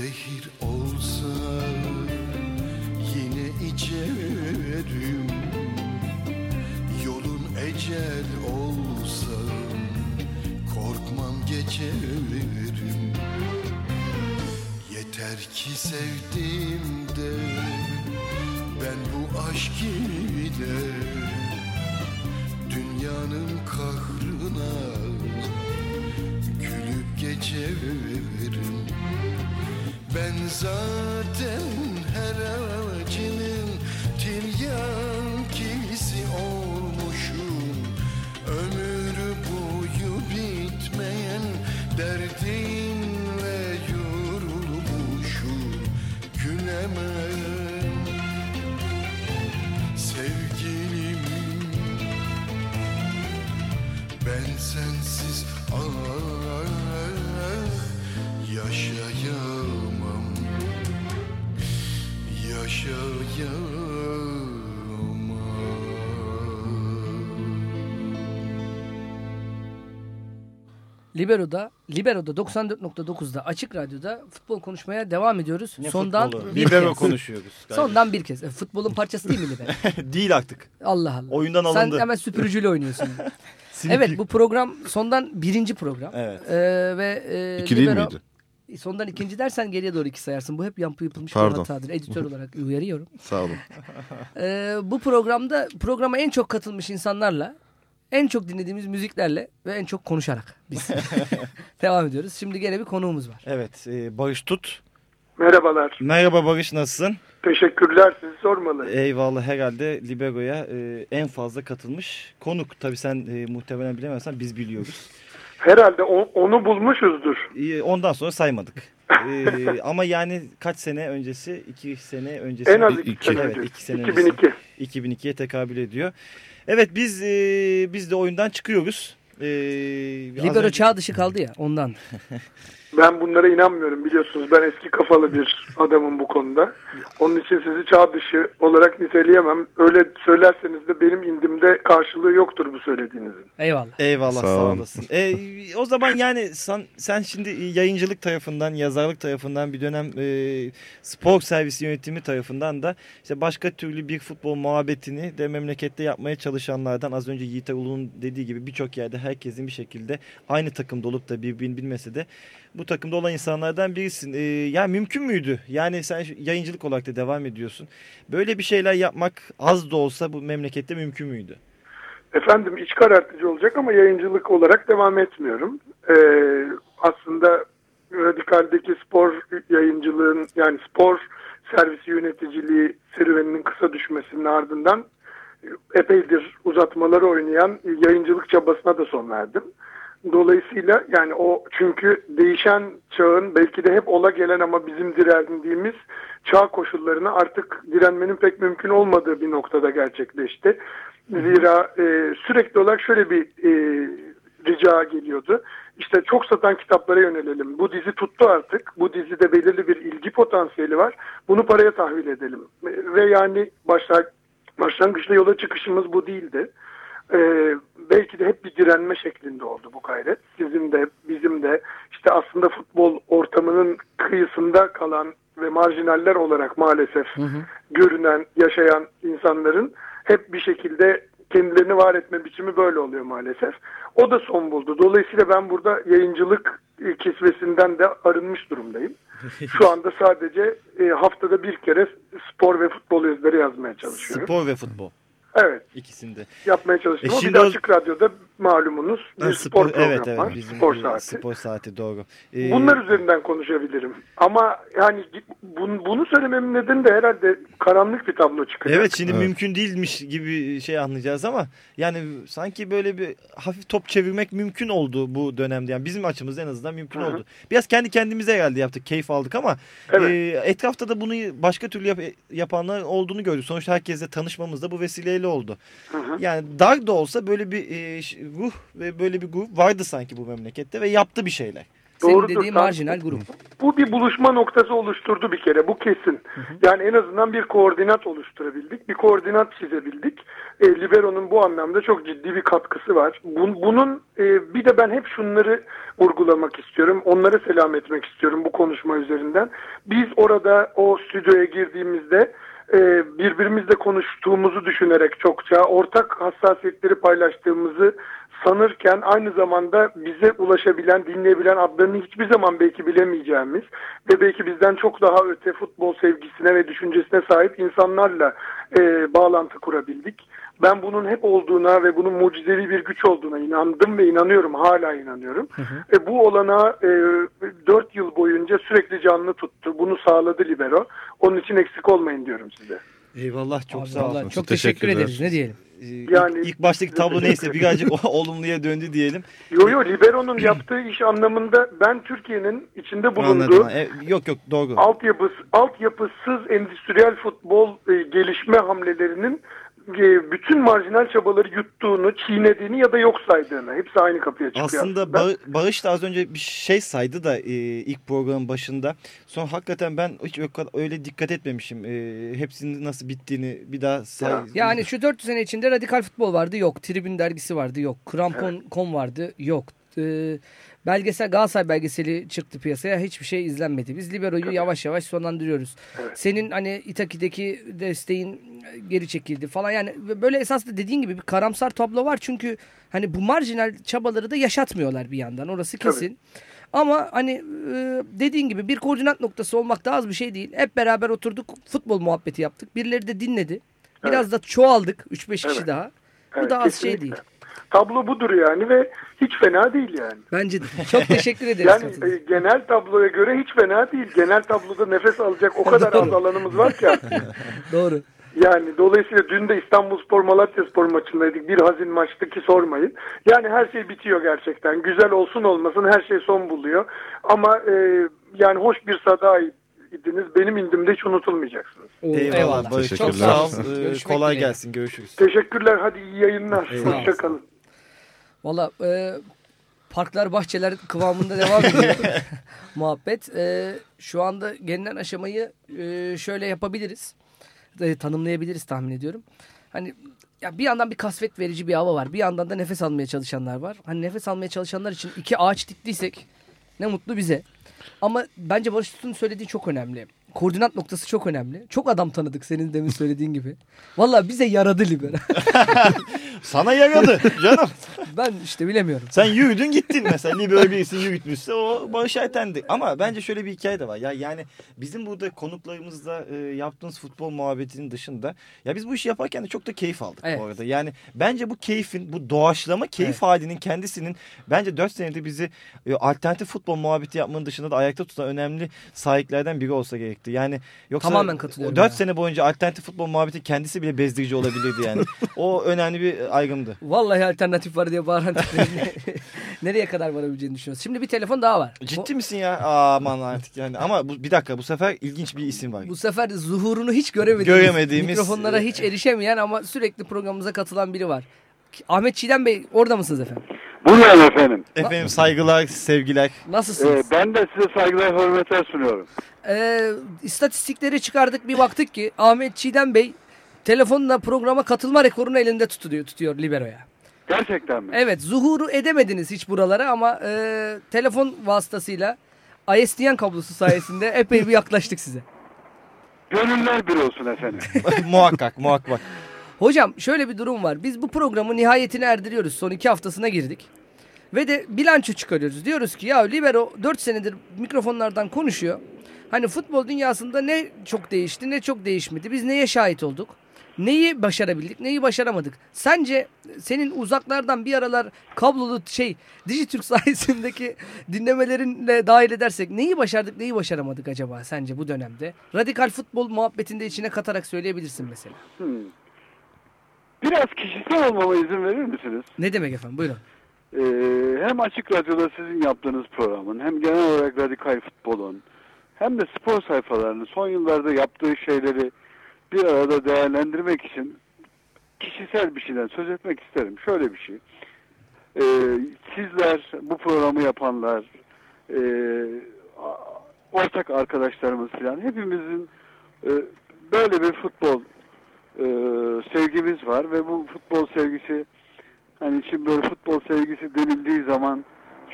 Zehir yaşayamam Yaşayamam Libero'da, Libero'da 94.9'da Açık Radyo'da futbol konuşmaya devam ediyoruz. Ne Sondan futbolu? bir Libero kez. konuşuyoruz. Sondan bir kez. E, futbolun parçası değil mi Libero? Değil artık. Allah Allah. Oyundan alındı. Sen hemen süpürücüyle oynuyorsun. Evet bu program sondan birinci program. Evet. Ee, ve e, İki değil miydi? Sondan ikinci dersen geriye doğru iki sayarsın. Bu hep yampı yapılmış bir hatadır. Editör olarak uyarıyorum. Sağ olun. Ee, bu programda programa en çok katılmış insanlarla, en çok dinlediğimiz müziklerle ve en çok konuşarak biz devam ediyoruz. Şimdi gene bir konuğumuz var. Evet. e, Barış Tut. Merhabalar. Merhaba Barış nasılsın? Teşekkürler. Sizi sormalı. Eyvallah herhalde Libero'ya e, en fazla katılmış konuk. Tabii sen e, muhtemelen bilemezsen biz biliyoruz. Herhalde o- onu bulmuşuzdur. E, ondan sonra saymadık. E, ama yani kaç sene öncesi? iki sene öncesi. En az iki, iki. sene Evet, önce. iki sene 2002. 2002'ye tekabül ediyor. Evet biz e, biz de oyundan çıkıyoruz. E, Libero önce- çağ dışı kaldı ya ondan. Ben bunlara inanmıyorum biliyorsunuz. Ben eski kafalı bir adamım bu konuda. Onun için sizi çağ dışı olarak niteleyemem. Öyle söylerseniz de benim indimde karşılığı yoktur bu söylediğinizin. Eyvallah. Eyvallah Sağ sağ, olasın. E, o zaman yani sen, sen şimdi yayıncılık tarafından, yazarlık tarafından bir dönem e, spor servisi yönetimi tarafından da işte başka türlü bir futbol muhabbetini de memlekette yapmaya çalışanlardan az önce Yiğit Ulu'nun dediği gibi birçok yerde herkesin bir şekilde aynı takımda olup da birbirini bilmese de bu takımda olan insanlardan birisin. E, yani mümkün müydü? Yani sen yayıncılık olarak da devam ediyorsun. Böyle bir şeyler yapmak az da olsa bu memlekette mümkün müydü? Efendim iç karartıcı olacak ama yayıncılık olarak devam etmiyorum. Ee, aslında radikaldeki spor yayıncılığın yani spor servisi yöneticiliği serüveninin kısa düşmesinin ardından epeydir uzatmaları oynayan yayıncılık çabasına da son verdim. Dolayısıyla yani o çünkü değişen çağın belki de hep ola gelen ama bizim direndiğimiz çağ koşullarına artık direnmenin pek mümkün olmadığı bir noktada gerçekleşti. Zira e, sürekli olarak şöyle bir e, rica geliyordu. İşte çok satan kitaplara yönelelim. Bu dizi tuttu artık. Bu dizide belirli bir ilgi potansiyeli var. Bunu paraya tahvil edelim. Ve yani başlar, başlangıçta yola çıkışımız bu değildi. Ee, belki de hep bir direnme şeklinde oldu bu gayret. Sizin de bizim de işte aslında futbol ortamının kıyısında kalan ve marjinaller olarak maalesef görünen, yaşayan insanların hep bir şekilde kendilerini var etme biçimi böyle oluyor maalesef. O da son buldu. Dolayısıyla ben burada yayıncılık e, kisvesinden de arınmış durumdayım. Şu anda sadece e, haftada bir kere spor ve futbol ezberi yazmaya çalışıyorum. Spor ve futbol Evet. ikisinde. yapmaya çalışıyorum. E Ama bir şimdi de o- açık radyoda malumunuz bir Ha, spor, programı evet evet var. bizim spor saati. spor saati doğru. Ee, Bunlar üzerinden konuşabilirim. Ama yani bunu, bunu söylememin nedeni de herhalde karanlık bir tablo çıkacak. Evet şimdi Evet. mümkün değilmiş gibi şey anlayacağız ama yani sanki böyle bir hafif top çevirmek mümkün oldu bu dönemde. Yani bizim açımızda en azından mümkün Hı hı. oldu. Biraz kendi kendimize geldi yaptık, keyif aldık ama Evet. e, etrafta da bunu başka türlü yap- yapanlar olduğunu gördük. Sonuçta herkesle tanışmamız da bu vesileyle oldu. Hı hı. Yani dar da olsa böyle bir e, ş- ruh ve böyle bir grup vardı sanki bu memlekette ve yaptı bir şeyler. Senin Doğrudur, dediğin marjinal grup. Bu bir buluşma noktası oluşturdu bir kere. Bu kesin. Yani en azından bir koordinat oluşturabildik. Bir koordinat çizebildik. E, Libero'nun bu anlamda çok ciddi bir katkısı var. Bun- bunun e, bir de ben hep şunları vurgulamak istiyorum. Onlara selam etmek istiyorum bu konuşma üzerinden. Biz orada o stüdyoya girdiğimizde e, birbirimizle konuştuğumuzu düşünerek çokça ortak hassasiyetleri paylaştığımızı sanırken aynı zamanda bize ulaşabilen, dinleyebilen adlarını hiçbir zaman belki bilemeyeceğimiz ve belki bizden çok daha öte futbol sevgisine ve düşüncesine sahip insanlarla e, bağlantı kurabildik. Ben bunun hep olduğuna ve bunun mucizevi bir güç olduğuna inandım ve inanıyorum, hala inanıyorum. E, bu olana e, 4 yıl boyunca sürekli canlı tuttu. Bunu sağladı Libero. Onun için eksik olmayın diyorum size. Eyvallah çok Abi sağ olun. çok Teşekkür ederiz. Ne diyelim? Ee, Yani- ilk, baştaki tablo neyse birazcık olumluya döndü diyelim. Yo yo Libero'nun yaptığı iş anlamında ben Türkiye'nin içinde bulunduğu Anladım. E, yok yok doğru. altyapıs, altyapısız endüstriyel futbol e, gelişme hamlelerinin e, bütün marjinal çabaları yuttuğunu, çiğnediğini ya da yok saydığını. Hepsi aynı kapıya çıkıyor. Aslında Ba- Barış da az önce bir şey saydı da e, ilk programın başında. Sonra hakikaten ben hiç öyle, dikkat etmemişim. E, hepsinin nasıl bittiğini bir daha say. Yani şu 4 sene içinde radikal futbol vardı yok. Tribün dergisi vardı yok. Krampon.com vardı yok. Ee, belgesel Galatasaray belgeseli çıktı piyasaya hiçbir şey izlenmedi. Biz Libero'yu yavaş yavaş sonlandırıyoruz. Senin hani Itaki'deki desteğin geri çekildi falan yani böyle esasında dediğin gibi bir karamsar tablo var çünkü hani bu marjinal çabaları da yaşatmıyorlar bir yandan orası kesin. Ama hani e, dediğin gibi bir koordinat noktası olmak da az bir şey değil. Hep beraber oturduk futbol muhabbeti yaptık. Birileri de dinledi. Biraz da çoğaldık 3-5 kişi Evet. daha. Bu Evet, da az şey kesinlikle. değil. Tablo budur yani ve hiç fena değil yani. Bence de. Çok teşekkür ederiz. Yani e, genel tabloya göre hiç fena değil. Genel tabloda nefes alacak o kadar az alanımız var ki aslında. Doğru. Yani dolayısıyla dün de İstanbulspor Malatyaspor maçındaydık. Bir hazin maçtı ki sormayın. Yani her şey bitiyor gerçekten. Güzel olsun olmasın her şey son buluyor. Ama e, yani hoş bir sada idiniz. Benim indimde hiç unutulmayacaksınız. Eyvallah, Barış. Çok Teşekkürler. sağ ol. Ee, kolay gelsin. Görüşürüz. Teşekkürler. Hadi iyi yayınlar. Eyvallah. Hoşçakalın. Valla e, parklar bahçeler kıvamında devam ediyor muhabbet. E, şu anda gelinen aşamayı e, şöyle yapabiliriz. E, tanımlayabiliriz tahmin ediyorum. Hani ya bir yandan bir kasvet verici bir hava var. Bir yandan da nefes almaya çalışanlar var. Hani nefes almaya çalışanlar için iki ağaç diktiysek ne mutlu bize. Ama bence Barış Tutun söylediği çok önemli. Koordinat noktası çok önemli. Çok adam tanıdık senin demin söylediğin gibi. Valla bize yaradı Libera. Sana yaradı canım. ben işte bilemiyorum. Sen yürüdün gittin mesela. Libero birisini yürütmüşse o Barış Erten'di. Ama bence şöyle bir hikaye de var. Ya yani bizim burada konuklarımızla e, yaptığımız futbol muhabbetinin dışında ya biz bu işi yaparken de çok da keyif aldık Evet. bu arada. Yani bence bu keyfin, bu doğaçlama keyif Evet. halinin kendisinin bence 4 senedir bizi e, alternatif futbol muhabbeti yapmanın dışında da ayakta tutan önemli sahiplerden biri olsa gerekti. Yani yoksa Tamamen katılıyorum 4 ya. sene boyunca alternatif futbol muhabbeti kendisi bile bezdirici olabilirdi yani. o önemli bir aygımdı. Vallahi alternatif var diye bağıran nereye kadar varabileceğini düşünüyoruz. Şimdi bir telefon daha var. Ciddi misin ya? Aman artık yani. Ama bu, bir dakika bu sefer ilginç bir isim var. Bu, bu sefer zuhurunu hiç göremediğimiz, Göremediğimiz- mikrofonlara hiç erişemeyen ama sürekli programımıza katılan biri var. Ahmet Çiğdem Bey orada mısınız efendim? Buyurun efendim. Efendim saygılar, sevgiler. Nasılsınız? Ee, ben de size saygılar hürmetler sunuyorum. Ee, istatistikleri çıkardık bir baktık ki Ahmet Çiğdem Bey telefonla programa katılma rekorunu elinde tutuyor, tutuyor Libero'ya. Gerçekten mi? Evet zuhuru edemediniz hiç buralara ama e, telefon vasıtasıyla ISDN kablosu sayesinde epey bir yaklaştık size. Gönüller bir olsun efendim. muhakkak, muhakkak. Hocam şöyle bir durum var. Biz bu programı nihayetine erdiriyoruz. Son iki haftasına girdik. Ve de bilanço çıkarıyoruz. Diyoruz ki ya Libero 4 senedir mikrofonlardan konuşuyor. Hani futbol dünyasında ne çok değişti ne çok değişmedi. Biz neye şahit olduk? Neyi başarabildik neyi başaramadık? Sence senin uzaklardan bir aralar kablolu şey Dijitürk sayesindeki dinlemelerinle dahil edersek neyi başardık neyi başaramadık acaba sence bu dönemde? Radikal futbol muhabbetinde içine katarak söyleyebilirsin mesela. Hmm. Biraz kişisel olmama izin verir misiniz? Ne demek efendim buyurun. Ee, hem Açık Radyo'da sizin yaptığınız programın hem genel olarak radikal futbolun hem de spor sayfalarının son yıllarda yaptığı şeyleri bir arada değerlendirmek için kişisel bir şeyden söz etmek isterim. Şöyle bir şey. Ee, sizler, bu programı yapanlar, e, ortak arkadaşlarımız falan hepimizin e, böyle bir futbol e, sevgimiz var ve bu futbol sevgisi hani şimdi böyle futbol sevgisi denildiği zaman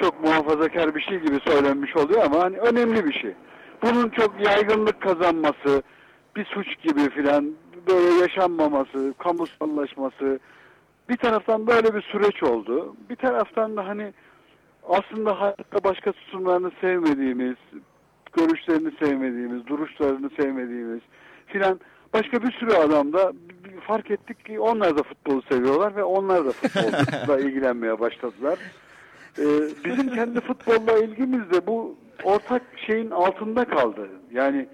çok muhafazakar bir şey gibi söylenmiş oluyor ama hani önemli bir şey. Bunun çok yaygınlık kazanması, bir suç gibi filan böyle yaşanmaması, kamusallaşması bir taraftan böyle bir süreç oldu. Bir taraftan da hani aslında hayatta başka tutumlarını sevmediğimiz, görüşlerini sevmediğimiz, duruşlarını sevmediğimiz filan başka bir sürü adam da fark ettik ki onlar da futbolu seviyorlar ve onlar da futbolla ilgilenmeye başladılar. Ee, bizim kendi futbolla ilgimiz de bu ortak şeyin altında kaldı. Yani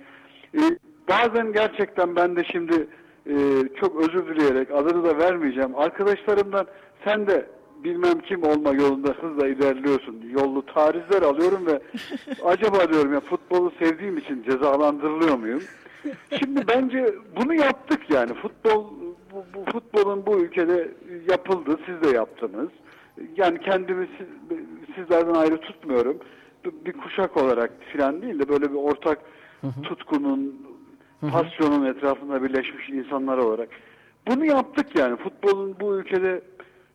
e, bazen gerçekten ben de şimdi e, çok özür dileyerek adını da vermeyeceğim. Arkadaşlarımdan sen de bilmem kim olma yolunda hızla ilerliyorsun. Yollu tarihler alıyorum ve acaba diyorum ya futbolu sevdiğim için cezalandırılıyor muyum? Şimdi bence bunu yaptık yani. Futbol bu, bu futbolun bu ülkede yapıldı, siz de yaptınız. Yani kendimi siz- sizlerden ayrı tutmuyorum. Bir- kuşak olarak filan değil de böyle bir ortak tutkunun, pasyonun etrafında birleşmiş insanlar olarak. Bunu yaptık yani. Futbolun bu ülkede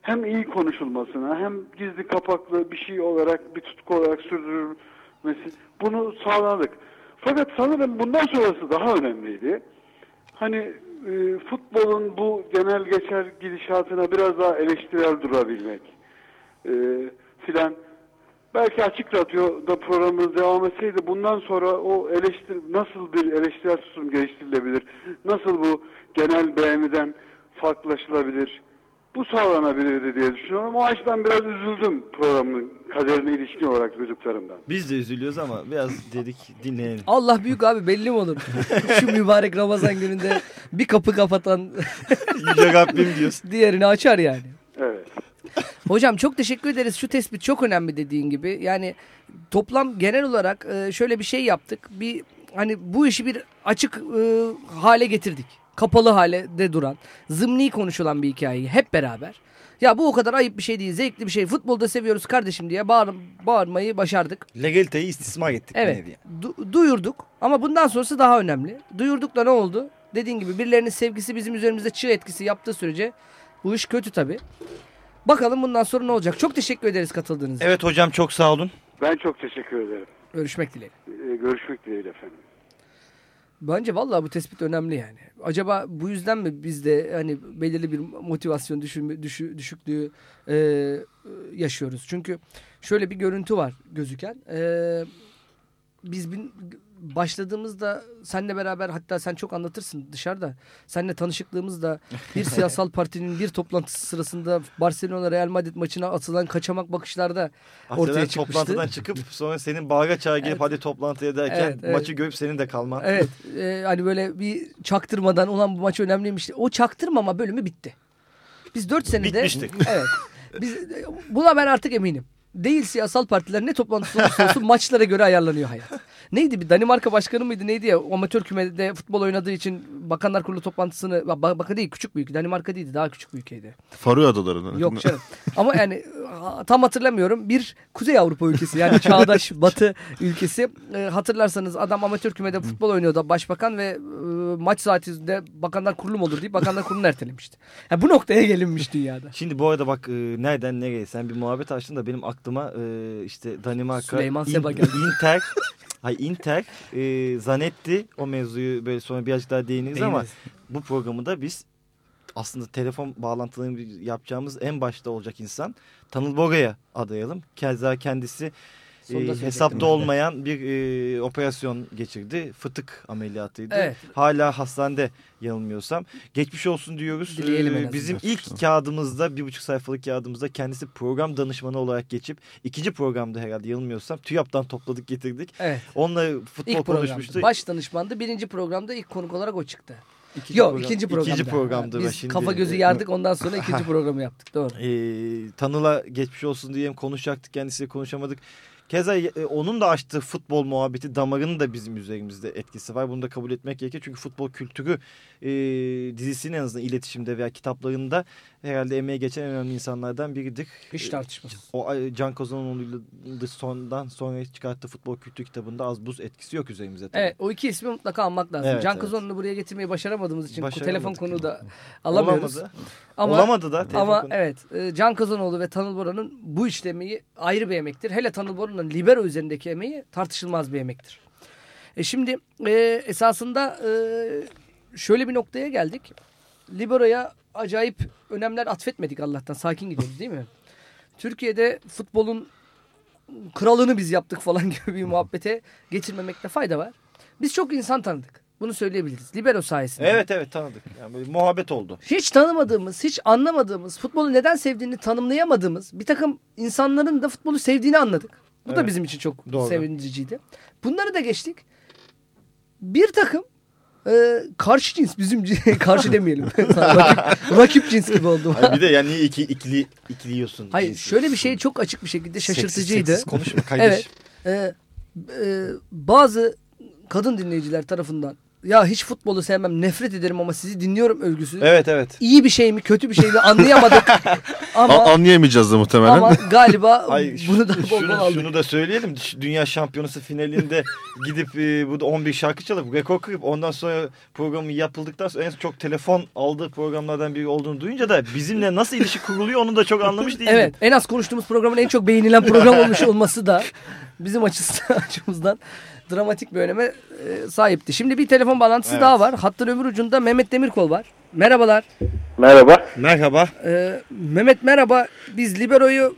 hem iyi konuşulmasına hem gizli kapaklı bir şey olarak, bir tutku olarak sürdürülmesi bunu sağladık. Fakat sanırım bundan sonrası daha önemliydi. Hani e, futbolun bu genel geçer gidişatına biraz daha eleştirel durabilmek e, filan. Belki açık radyoda programımız devam etseydi bundan sonra o eleştir nasıl bir eleştirel tutum geliştirilebilir? Nasıl bu genel beğeniden farklılaşılabilir? Bu sağlanabilirdi diye düşünüyorum. O açıdan biraz üzüldüm programın kaderine ilişkin olarak duyduklarımdan. Biz de üzülüyoruz ama biraz dedik dinleyelim. Allah büyük abi belli mi olur? Şu mübarek Ramazan gününde bir kapı kapatan Yüce Rabbim diyorsun. diğerini açar yani. Evet. Hocam çok teşekkür ederiz. Şu tespit çok önemli dediğin gibi. Yani toplam genel olarak e, şöyle bir şey yaptık. Bir hani bu işi bir açık e, hale getirdik. Kapalı halde duran, zımni konuşulan bir hikayeyi hep beraber. Ya bu o kadar ayıp bir şey değil, zevkli bir şey. Futbolda seviyoruz kardeşim diye bağır, bağırmayı başardık. Legaliteyi istismar ettik. Evet. Du- duyurduk ama bundan sonrası daha önemli. Duyurduk da ne oldu? Dediğin gibi birilerinin sevgisi bizim üzerimizde çığ etkisi yaptığı sürece bu iş kötü tabii. Bakalım bundan sonra ne olacak? Çok teşekkür ederiz katıldığınız için. Evet hocam çok sağ olun. Ben çok teşekkür ederim. Görüşmek dileğiyle. Ee, görüşmek dileğiyle efendim. Bence vallahi bu tespit önemli yani. Acaba bu yüzden mi bizde hani belirli bir motivasyon düşürme- düşü- düşüklüğü e, yaşıyoruz? Çünkü şöyle bir görüntü var gözüken. E, biz bin, başladığımızda seninle beraber hatta sen çok anlatırsın dışarıda. Seninle tanışıklığımızda bir siyasal partinin bir toplantısı sırasında Barcelona Real Madrid maçına atılan kaçamak bakışlarda ortaya Ortaya çıkmıştı. toplantıdan çıkıp sonra senin bağıra çağa gelip Evet. hadi toplantıya derken Evet, evet. maçı görüp senin de kalman. Evet e, hani böyle bir çaktırmadan olan bu maç önemliymiş. O çaktırmama bölümü bitti. Biz 4 senede... Bitmiştik. Evet. Biz, buna ben artık eminim. Değil siyasal partiler ne toplantısı olursa olsun maçlara göre ayarlanıyor hayat. Neydi bir Danimarka başkanı mıydı neydi ya amatör kümede futbol oynadığı için Bakanlar Kurulu toplantısını ba- Bakın değil küçük ülke Danimarka değildi daha küçük bir ülkeydi. Faroe Adaları'ndan. Yok canım. Ama yani tam hatırlamıyorum. Bir Kuzey Avrupa ülkesi yani çağdaş batı ülkesi. E, hatırlarsanız adam amatör kümede futbol oynuyordu başbakan ve e, maç saatinde bakanlar kurulu mu olur deyip bakanlar kurulunu ertelemişti. Yani bu noktaya gelinmiş dünyada. Şimdi bu arada bak e, nereden nereye sen bir muhabbet açtın da benim aklıma e, işte Danimarka, Süleyman Seba geldi. Inter, Ay Inter, e, Zanetti o mevzuyu böyle sonra birazcık daha değiniriz ama Değiniriz. bu programı da biz aslında telefon bağlantılarını yapacağımız en başta olacak insan Tanıl Boga'ya adayalım. Keza kendisi e, hesapta olmayan bir e, operasyon geçirdi. Fıtık ameliyatıydı. Evet. Hala hastanede yanılmıyorsam. Geçmiş olsun diyoruz. Ee, bizim ilk kağıdımızda bir buçuk sayfalık kağıdımızda kendisi program danışmanı olarak geçip ikinci programda herhalde yanılmıyorsam TÜYAP'tan topladık getirdik. Evet. Onunla futbol İlk konuşmuştu. programda. Baş danışmandı. Birinci programda ilk konuk olarak o çıktı. İkinci Yok program- ikinci programda. İkinci ve Biz şimdi- kafa gözü yardık ondan sonra ikinci programı yaptık. Doğru. Ee, Tanıl'a geçmiş olsun diye konuşacaktık kendisiyle konuşamadık. Keza e, onun da açtığı futbol muhabbeti damarının da bizim üzerimizde etkisi var. Bunu da kabul etmek gerekir. Çünkü futbol kültürü e, dizisinin en azından iletişimde veya kitaplarında herhalde emeği geçen en önemli insanlardan biridir. Hiç tartışmasız. O Can Kozanoğlu'yla sondan sonra çıkarttığı futbol kültürü kitabında az buz etkisi yok üzerimizde. tabii. Evet o iki ismi mutlaka almak lazım. Evet, Can evet. Kazan'ı buraya getirmeyi başaramadığımız için telefon konuğu da alamıyoruz. Olamadı. Ama, Olamadı da Ama konuğu. evet e, Can Kazanoğlu ve Tanıl Bora'nın bu işlemeyi ayrı bir emektir. Hele Tanıl Bora'nın libero üzerindeki emeği tartışılmaz bir emektir. E şimdi e, esasında e, şöyle bir noktaya geldik. Libero'ya acayip önemler atfetmedik Allah'tan. Sakin gidiyoruz değil mi? Türkiye'de futbolun kralını biz yaptık falan gibi bir muhabbete getirmemekte fayda var. Biz çok insan tanıdık. Bunu söyleyebiliriz. Libero sayesinde. Evet evet tanıdık. Yani böyle muhabbet oldu. Hiç tanımadığımız, hiç anlamadığımız, futbolu neden sevdiğini tanımlayamadığımız bir takım insanların da futbolu sevdiğini anladık. Bu da Evet. bizim için çok Doğru. sevinciciydi. Bunları da geçtik. Bir takım e, karşı cins bizim karşı demeyelim. rakip, rakip cins gibi oldu. Hayır, bir de yani niye iki, ikili ikiliyorsun? Hayır cinsi? şöyle bir şey çok açık bir şekilde şaşırtıcıydı. Seksiz, seksiz konuşma kardeş. Evet. E, e, bazı kadın dinleyiciler tarafından ya hiç futbolu sevmem nefret ederim ama sizi dinliyorum övgüsü. Evet evet. İyi bir şey mi kötü bir şey mi anlayamadık. ama A- anlayamayacağız da muhtemelen. ama galiba Ay, bunu da bol şunu, aldık. şunu da söyleyelim. Dünya Şampiyonası finalinde gidip e, burada 11 şarkı çalıp rekor kırıp ondan sonra programı yapıldıktan sonra en çok telefon aldığı programlardan biri olduğunu duyunca da bizimle nasıl ilişki kuruluyor onu da çok anlamış değilim. Evet en az konuştuğumuz programın en çok beğenilen program olmuş olması da bizim açısı- açımızdan dramatik bir öneme e, sahipti. Şimdi bir telefon bağlantısı Evet. daha var. Hattın öbür ucunda Mehmet Demirkol var. Merhabalar. Merhaba. Merhaba. Ee, Mehmet merhaba. Biz Libero'yu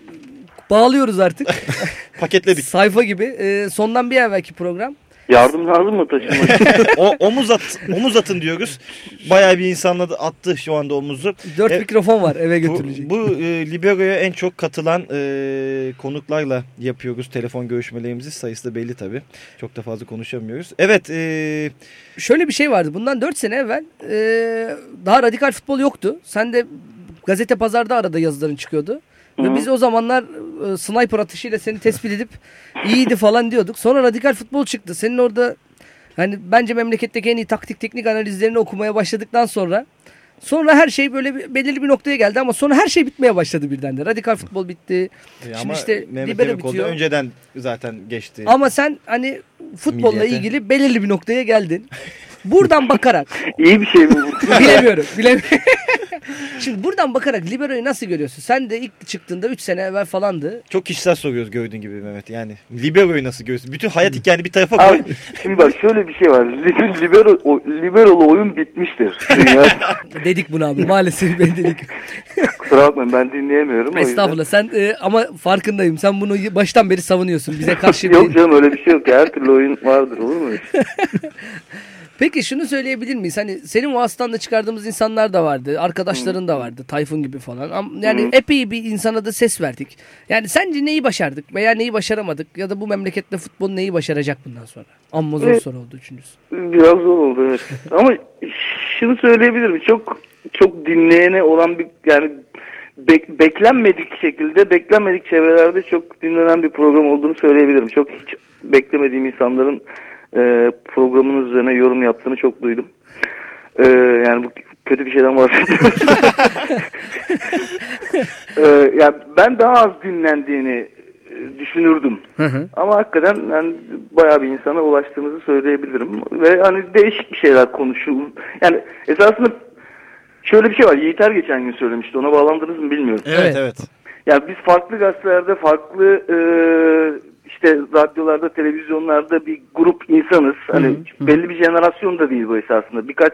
bağlıyoruz artık. Paketledik. Sayfa gibi. Ee, sondan bir evvelki program. Yardım lazım mı taşınmak? o, omuz, at, omuz atın diyoruz. Bayağı bir insanla da attı şu anda omuzu. Dört E, mikrofon var eve Bu, götürülecek. bu e, Libero'ya en çok katılan e, konuklarla yapıyoruz telefon görüşmelerimizi. Sayısı da belli tabii. Çok da fazla konuşamıyoruz. Evet. E, Şöyle bir şey vardı. Bundan 4 sene evvel e, daha radikal futbol yoktu. Sen de gazete pazarda arada yazıların çıkıyordu. Ve Hı. biz o zamanlar e, sniper atışıyla seni tespit edip iyiydi falan diyorduk. Sonra radikal futbol çıktı. Senin orada hani bence memleketteki en iyi taktik teknik analizlerini okumaya başladıktan sonra sonra her şey böyle bir, belirli bir noktaya geldi ama sonra her şey bitmeye başladı birden de. Radikal futbol bitti. Şimdi ama işte libero bitiyor. önceden zaten geçti. Ama sen hani futbolla Milliyete. ilgili belirli bir noktaya geldin. Buradan bakarak İyi bir şey mi bu? bilemiyorum. bilemiyorum. Şimdi buradan bakarak Libero'yu nasıl görüyorsun? Sen de ilk çıktığında 3 sene evvel falandı. Çok kişisel soruyoruz gördüğün gibi Mehmet. Yani Libero'yu nasıl görüyorsun? Bütün hayat hikayeni bir tarafa koy. Abi, şimdi bak şöyle bir şey var. Li- Libero, o, liberolu oyun bitmiştir. Dedik bunu abi maalesef ben dedik. Kusura bakmayın ben dinleyemiyorum. o yüzden. Estağfurullah sen e, ama farkındayım. Sen bunu baştan beri savunuyorsun. Bize karşı Yok bir... canım öyle bir şey yok. Her türlü oyun vardır olur mu? Peki şunu söyleyebilir miyiz? Hani senin vasıtanla çıkardığımız insanlar da vardı. Arkadaşların da vardı. Tayfun gibi falan. Yani Hı. epey bir insana da ses verdik. Yani sence neyi başardık veya neyi başaramadık? Ya da bu memlekette futbol neyi başaracak bundan sonra? Amma zor Evet. soru oldu üçüncüsü. Biraz zor oldu evet. Ama şunu söyleyebilirim. Çok çok dinleyene olan bir yani bek- beklenmedik şekilde beklenmedik çevrelerde çok dinlenen bir program olduğunu söyleyebilirim. Çok hiç beklemediğim insanların e, programın üzerine yorum yaptığını çok duydum. E, yani bu kötü bir şeyden bahsediyorum. e, yani ben daha az dinlendiğini e, düşünürdüm. Ama hakikaten yani bayağı bir insana ulaştığımızı söyleyebilirim. Ve hani değişik bir şeyler konuşulur. Yani esasında şöyle bir şey var. Yiğiter geçen gün söylemişti. Ona bağlandınız mı bilmiyorum. Evet evet. Yani biz farklı gazetelerde, farklı e, işte radyolarda, televizyonlarda bir grup insanız. Hani belli bir jenerasyon da değil bu esasında. Birkaç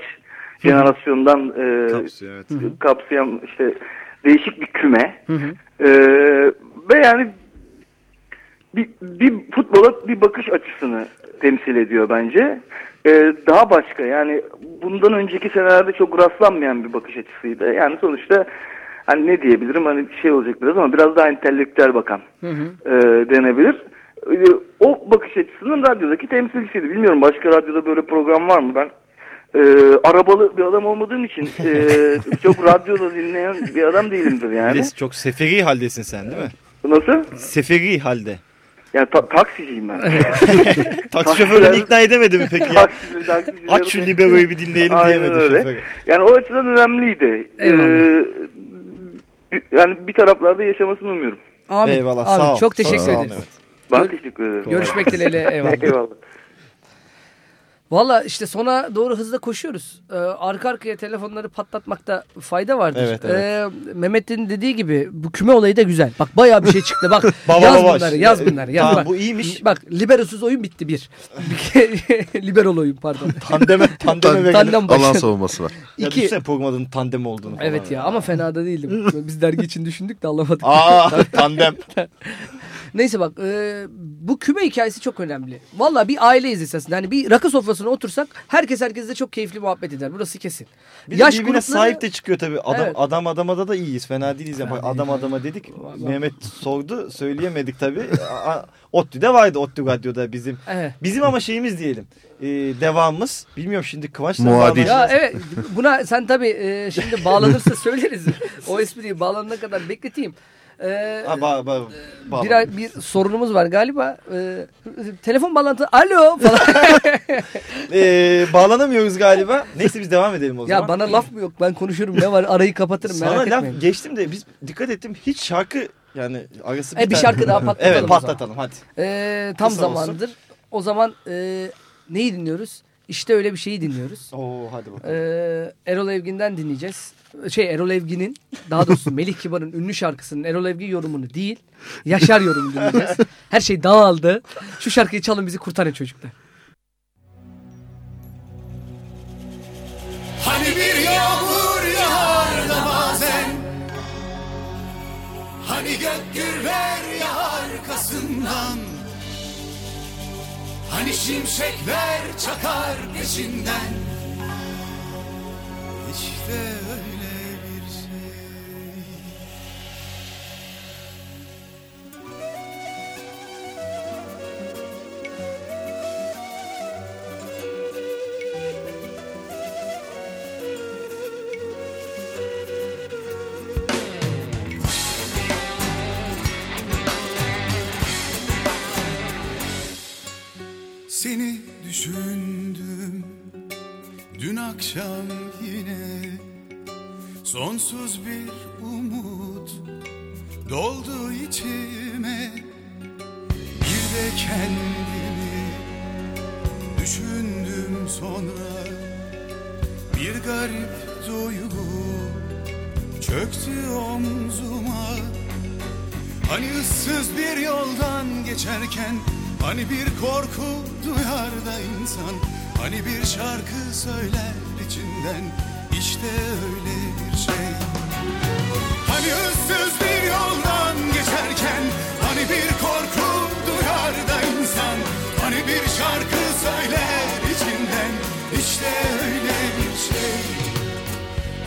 jenerasyondan e, Kapsıyor, evet. kapsayan işte değişik bir küme. E, ve yani bir, bir futbola bir bakış açısını temsil ediyor bence. Ee, daha başka yani bundan önceki senelerde çok rastlanmayan bir bakış açısıydı. Yani sonuçta hani ne diyebilirim hani şey olacak biraz ama biraz daha entelektüel bakan e, denebilir. E, o bakış açısının radyodaki temsilcisiydi. Bilmiyorum başka radyoda böyle program var mı ben? e, arabalı bir adam olmadığım için e, çok radyoda dinleyen bir adam değilimdir yani. çok seferi haldesin sen değil mi? Nasıl? Seferi halde. Yani ta- taksiciyim ben. Taksi şoförünü ikna edemedi mi peki ya? Aç şu liberoyu bir dinleyelim Aynen diyemedi öyle. şoförü. Yani o açıdan önemliydi. Ee, yani bir taraflarda yaşamasını umuyorum. Amin. Eyvallah, Amin. sağ ol. Çok teşekkür ederiz. evet. Ben teşekkür ederim. Görüşmek dileğiyle. Eyvallah. Eyvallah. Valla işte sona doğru hızla koşuyoruz. Ee, arka arkaya telefonları patlatmakta fayda vardır. Evet, evet. Ee, Mehmet'in dediği gibi bu küme olayı da güzel. Bak bayağı bir şey çıktı. Bak Baba yaz baba. bunları yaz bunları. Yaz. Tamam, Bak, bu iyiymiş. Bak liberosuz oyun bitti bir. Liberal oyun pardon. Tandeme, tandeme Tandem Alan savunması var. Ya İki. düşünsene programın adının tandem olduğunu falan. Evet ya ama fena da değildi. Biz dergi için düşündük de anlamadık. Aa tandem. Neyse bak e, bu küme hikayesi çok önemli. Valla bir aileyiz esasında. Hani bir rakı sofrasına otursak herkes herkesle çok keyifli muhabbet eder. Burası kesin. Bir de birbirine sahip de çıkıyor tabii. Adam Evet. adam adama da iyiyiz. Fena değiliz. Yani. Bak, adam adama dedik. Mehmet sordu. Söyleyemedik tabii. A- ODTÜ'de vardı. ODTÜ Radyo'da bizim. Evet. Bizim ama şeyimiz diyelim. Ee, devamımız. Bilmiyorum şimdi Kıvanç'la Muadil. Ya evet buna sen tabii e, şimdi bağlanırsa söyleriz. O espriyi bağlanana kadar bekleteyim. Ee, Ha, ba, ba, bağlan. bir, bir sorunumuz var galiba. Ee, telefon bağlantı. Alo falan. Ee, bağlanamıyoruz galiba. Neyse biz devam edelim o zaman. ya bana laf mı yok? Ben konuşurum. Ne var? Arayı kapatırım. Sana merak laf etmeyin. geçtim de biz dikkat ettim hiç şarkı yani arası E, bir şarkı daha patlatalım Evet patlatalım hadi. Ee, tam Kısa olsun. zamandır. O zaman e, neyi dinliyoruz? İşte öyle bir şeyi dinliyoruz. Oo hadi bakalım. Ee, Erol Evgin'den dinleyeceğiz. Şey Erol Evgin'in daha doğrusu Melih Kibar'ın ünlü şarkısının Erol Evgin yorumunu değil Yaşar yorumunu dinleyeceğiz. Her şey dağıldı. Şu şarkıyı çalın bizi kurtarın çocuklar. Hani bir yağmur yağar da bazen Hani gök gürler yağar arkasından Hani şimşekler çakar peşinden İşte öyle Sonsuz bir umut doldu içime. Bir de kendimi düşündüm sonra. Bir garip duygu çöktü omzuma. Hani ıssız bir yoldan geçerken Hani bir korku duyar da insan. Hani bir şarkı söyler içinden İşte öyle şey. Hani ıssız bir yoldan geçerken Hani bir korku duyar da insan. Hani bir şarkı söyler içinden İşte öyle bir şey.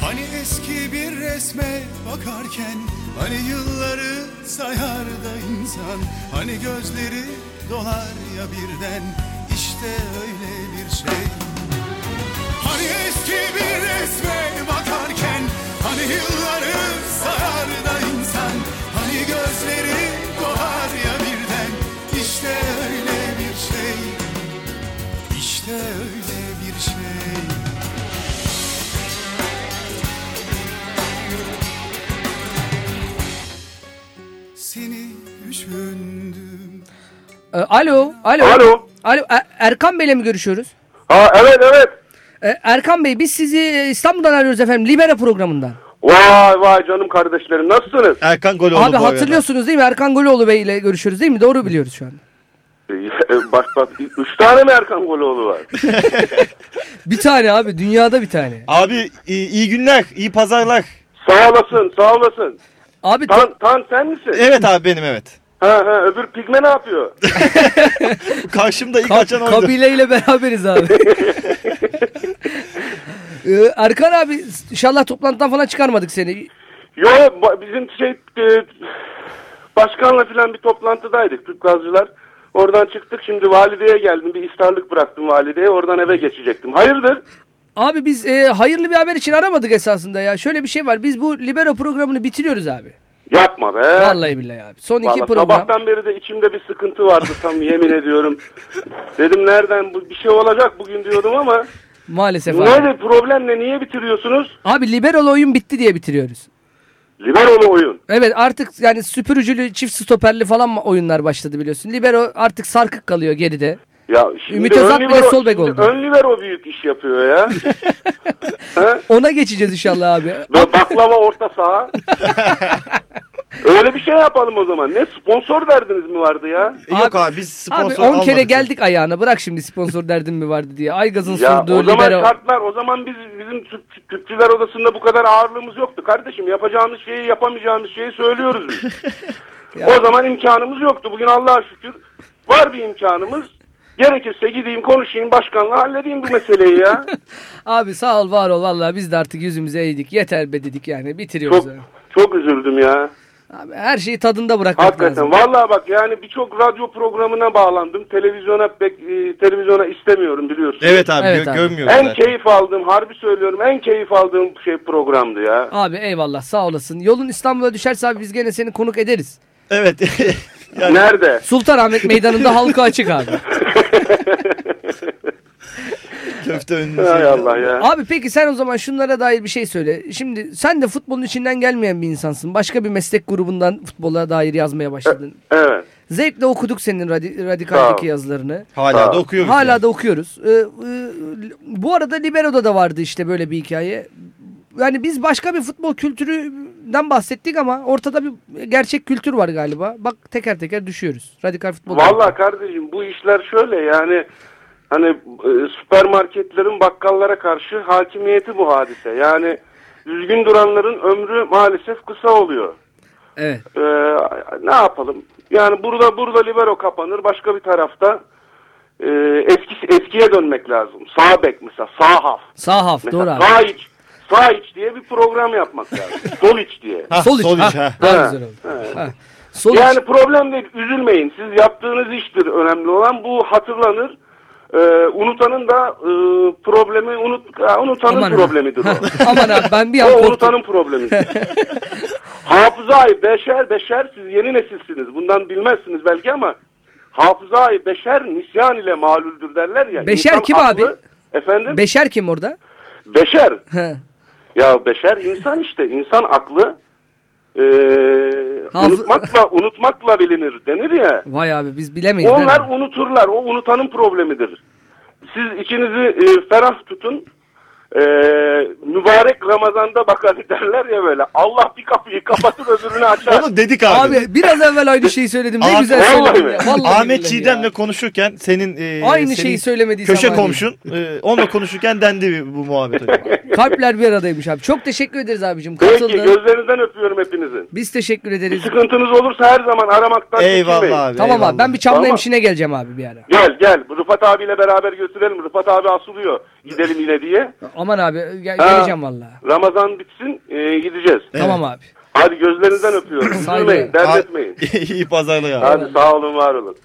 Hani eski bir resme bakarken Hani yılları sayar da insan. Hani gözleri dolar ya birden İşte öyle bir şey. Hani eski bir resme bakarken Hani yılları sayar da insan Hani gözleri dolar ya birden İşte öyle bir şey İşte öyle bir şey Seni düşündüm Ee, alo, alo. Alo. Alo, Er- Erkan Bey'le mi görüşüyoruz? Ha evet evet. Ee, Erkan Bey biz sizi e, İstanbul'dan arıyoruz efendim. Libera programından. Vay vay canım kardeşlerim nasılsınız? Erkan Goloğlu Abi bu arada. hatırlıyorsunuz değil mi? Erkan Goloğlu Bey ile görüşüyoruz değil mi? Doğru biliyoruz şu an. Ee, bak bak üç tane mi Erkan Goloğlu var? Bir tane abi dünyada bir tane. Abi iyi, iyi günler, iyi pazarlar. Sağ olasın sağ olasın. Abi Tan, tan sen misin? Evet abi benim evet. Ha ha öbür pigme ne yapıyor? Karşımda ilk Ka- açan oydu. kabileyle beraberiz abi. Ee, Erkan abi inşallah toplantıdan falan çıkarmadık seni. Yo bizim şey e, başkanla filan bir toplantıdaydık Türk gazcılar. Oradan çıktık şimdi valideye geldim bir istarlık bıraktım valideye oradan eve geçecektim. Hayırdır? Abi biz e, hayırlı bir haber için aramadık esasında ya. Şöyle bir şey var. Biz bu Libero programını bitiriyoruz abi. Yapma be. Vallahi billahi abi. Son iki Vallahi program. sabahtan beri de içimde bir sıkıntı vardı tam yemin ediyorum. Dedim nereden bu bir şey olacak bugün diyordum ama Maalesef abi. ne de problem ne niye bitiriyorsunuz? Abi liberal oyun bitti diye bitiriyoruz. Libero'lu oyun. Evet artık yani süpürücülü çift stoperli falan mı oyunlar başladı biliyorsun. Libero artık sarkık kalıyor geride. Ya şimdi Ümit Özat bile sol bek oldu. Ön libero büyük iş yapıyor ya. Ona geçeceğiz inşallah abi. Baklava orta saha. Öyle bir şey yapalım o zaman. Ne sponsor derdiniz mi vardı ya? Yok abi biz Abi sponsor 10 kere almadık. geldik ayağına. Bırak şimdi sponsor derdin mi vardı diye. Aygaz'ın Ya sunduğu o zaman libero. şartlar, o zaman biz bizim Türk- Türkçüler odasında bu kadar ağırlığımız yoktu kardeşim. Yapacağımız şeyi yapamayacağımız şeyi söylüyoruz biz. O zaman imkanımız yoktu. Bugün Allah'a şükür var bir imkanımız. Gerekirse gideyim konuşayım başkanla halledeyim bu meseleyi ya. Abi sağ ol var ol vallahi biz de artık yüzümüze eğdik. Yeter be dedik yani bitiriyoruz. Çok yani. çok üzüldüm ya. Abi her şeyi tadında bırakmak Hakikaten. lazım. Vallahi bak yani birçok radyo programına bağlandım. Televizyona pek e, televizyona istemiyorum biliyorsun. Evet abi, Evet gö- abi. görmüyoruz En zaten. keyif aldığım, harbi söylüyorum en keyif aldığım şey programdı ya. Abi eyvallah sağ olasın. Yolun İstanbul'a düşerse abi biz gene seni konuk ederiz. Evet. Nerede? Sultanahmet Meydanı'nda halka açık abi. Köfte önünüzde. Hay Allah ya. Abi peki sen o zaman şunlara dair bir şey söyle. Şimdi sen de futbolun içinden gelmeyen bir insansın. Başka bir meslek grubundan futbola dair yazmaya başladın. Evet. Zevkle okuduk senin radi- radikaldeki yazılarını. Hala da okuyoruz. Hala yani. da okuyoruz. Ee, e, bu arada Libero'da da vardı işte böyle bir hikaye. Yani biz başka bir futbol kültüründen bahsettik ama ortada bir gerçek kültür var galiba. Bak teker teker düşüyoruz. Radikal futbol. Vallahi kardeşim bu işler şöyle yani hani e, süpermarketlerin bakkallara karşı hakimiyeti bu hadise. Yani düzgün duranların ömrü maalesef kısa oluyor. Evet. Ee, ne yapalım? Yani burada burada libero kapanır, başka bir tarafta e, eski eskiye dönmek lazım. Sağ bek mesela, sağ haf. Sağ haf Mesela doğru abi. sağ iç, sağ iç diye bir program yapmak lazım. Sol iç diye. Ha, Sol iç. sol iç, ha, ha. Ha, güzel oldu. evet. Ha. Sol iç. Yani problem değil, üzülmeyin. Siz yaptığınız iştir önemli olan. Bu hatırlanır. Ee, unutanın da e, problemi unut ha, unutanın Aman ha. problemidir o. Aman abi ben bir an o unutanın problemidir. Hafızayı beşer beşer siz yeni nesilsiniz. Bundan bilmezsiniz belki ama hafızayı beşer nisyan ile malüldür derler ya. Beşer İnsan kim aklı- abi? Efendim? Beşer kim orada? beşer. He. Ya beşer insan işte. insan aklı e, unutmakla unutmakla bilinir denir ya. Vay abi biz bilemeyiz. Onlar unuturlar. O unutanın problemidir. Siz içinizi e, ferah tutun. E, mübarek Ramazan'da bakar derler ya böyle. Allah bir kapıyı kapatır öbürünü açar. Onu dedik abi. Abi biraz evvel aynı şeyi söyledim. Ne güzel ya. Vallahi Ahmet Çiğdem'le ya. konuşurken senin e, Aynı senin şeyi söylemediysem köşe komşun e, onunla konuşurken dendi bu muhabbet hocam. Kalpler bir aradaymış abi. Çok teşekkür ederiz abicim. Peki Katıldın. gözlerinizden öpüyorum hepinizin. Biz teşekkür ederiz. Sıkıntınız olursa her zaman aramaktan Eyvallah çekinmeyin. abi. Tamam eyvallah. abi ben bir Çamlı Tamam. Hemşin'e geleceğim abi bir ara. Gel gel. Rıfat abiyle beraber götürelim. Rıfat abi asılıyor. Gidelim yine diye. Aman abi gel- Ha. geleceğim vallahi. Ramazan bitsin e, gideceğiz. Tamam abi. Hadi gözlerinizden öpüyorum. Üzülmeyin. Dert etmeyin. İyi pazarlığı abi. Hadi sağ olun var olun.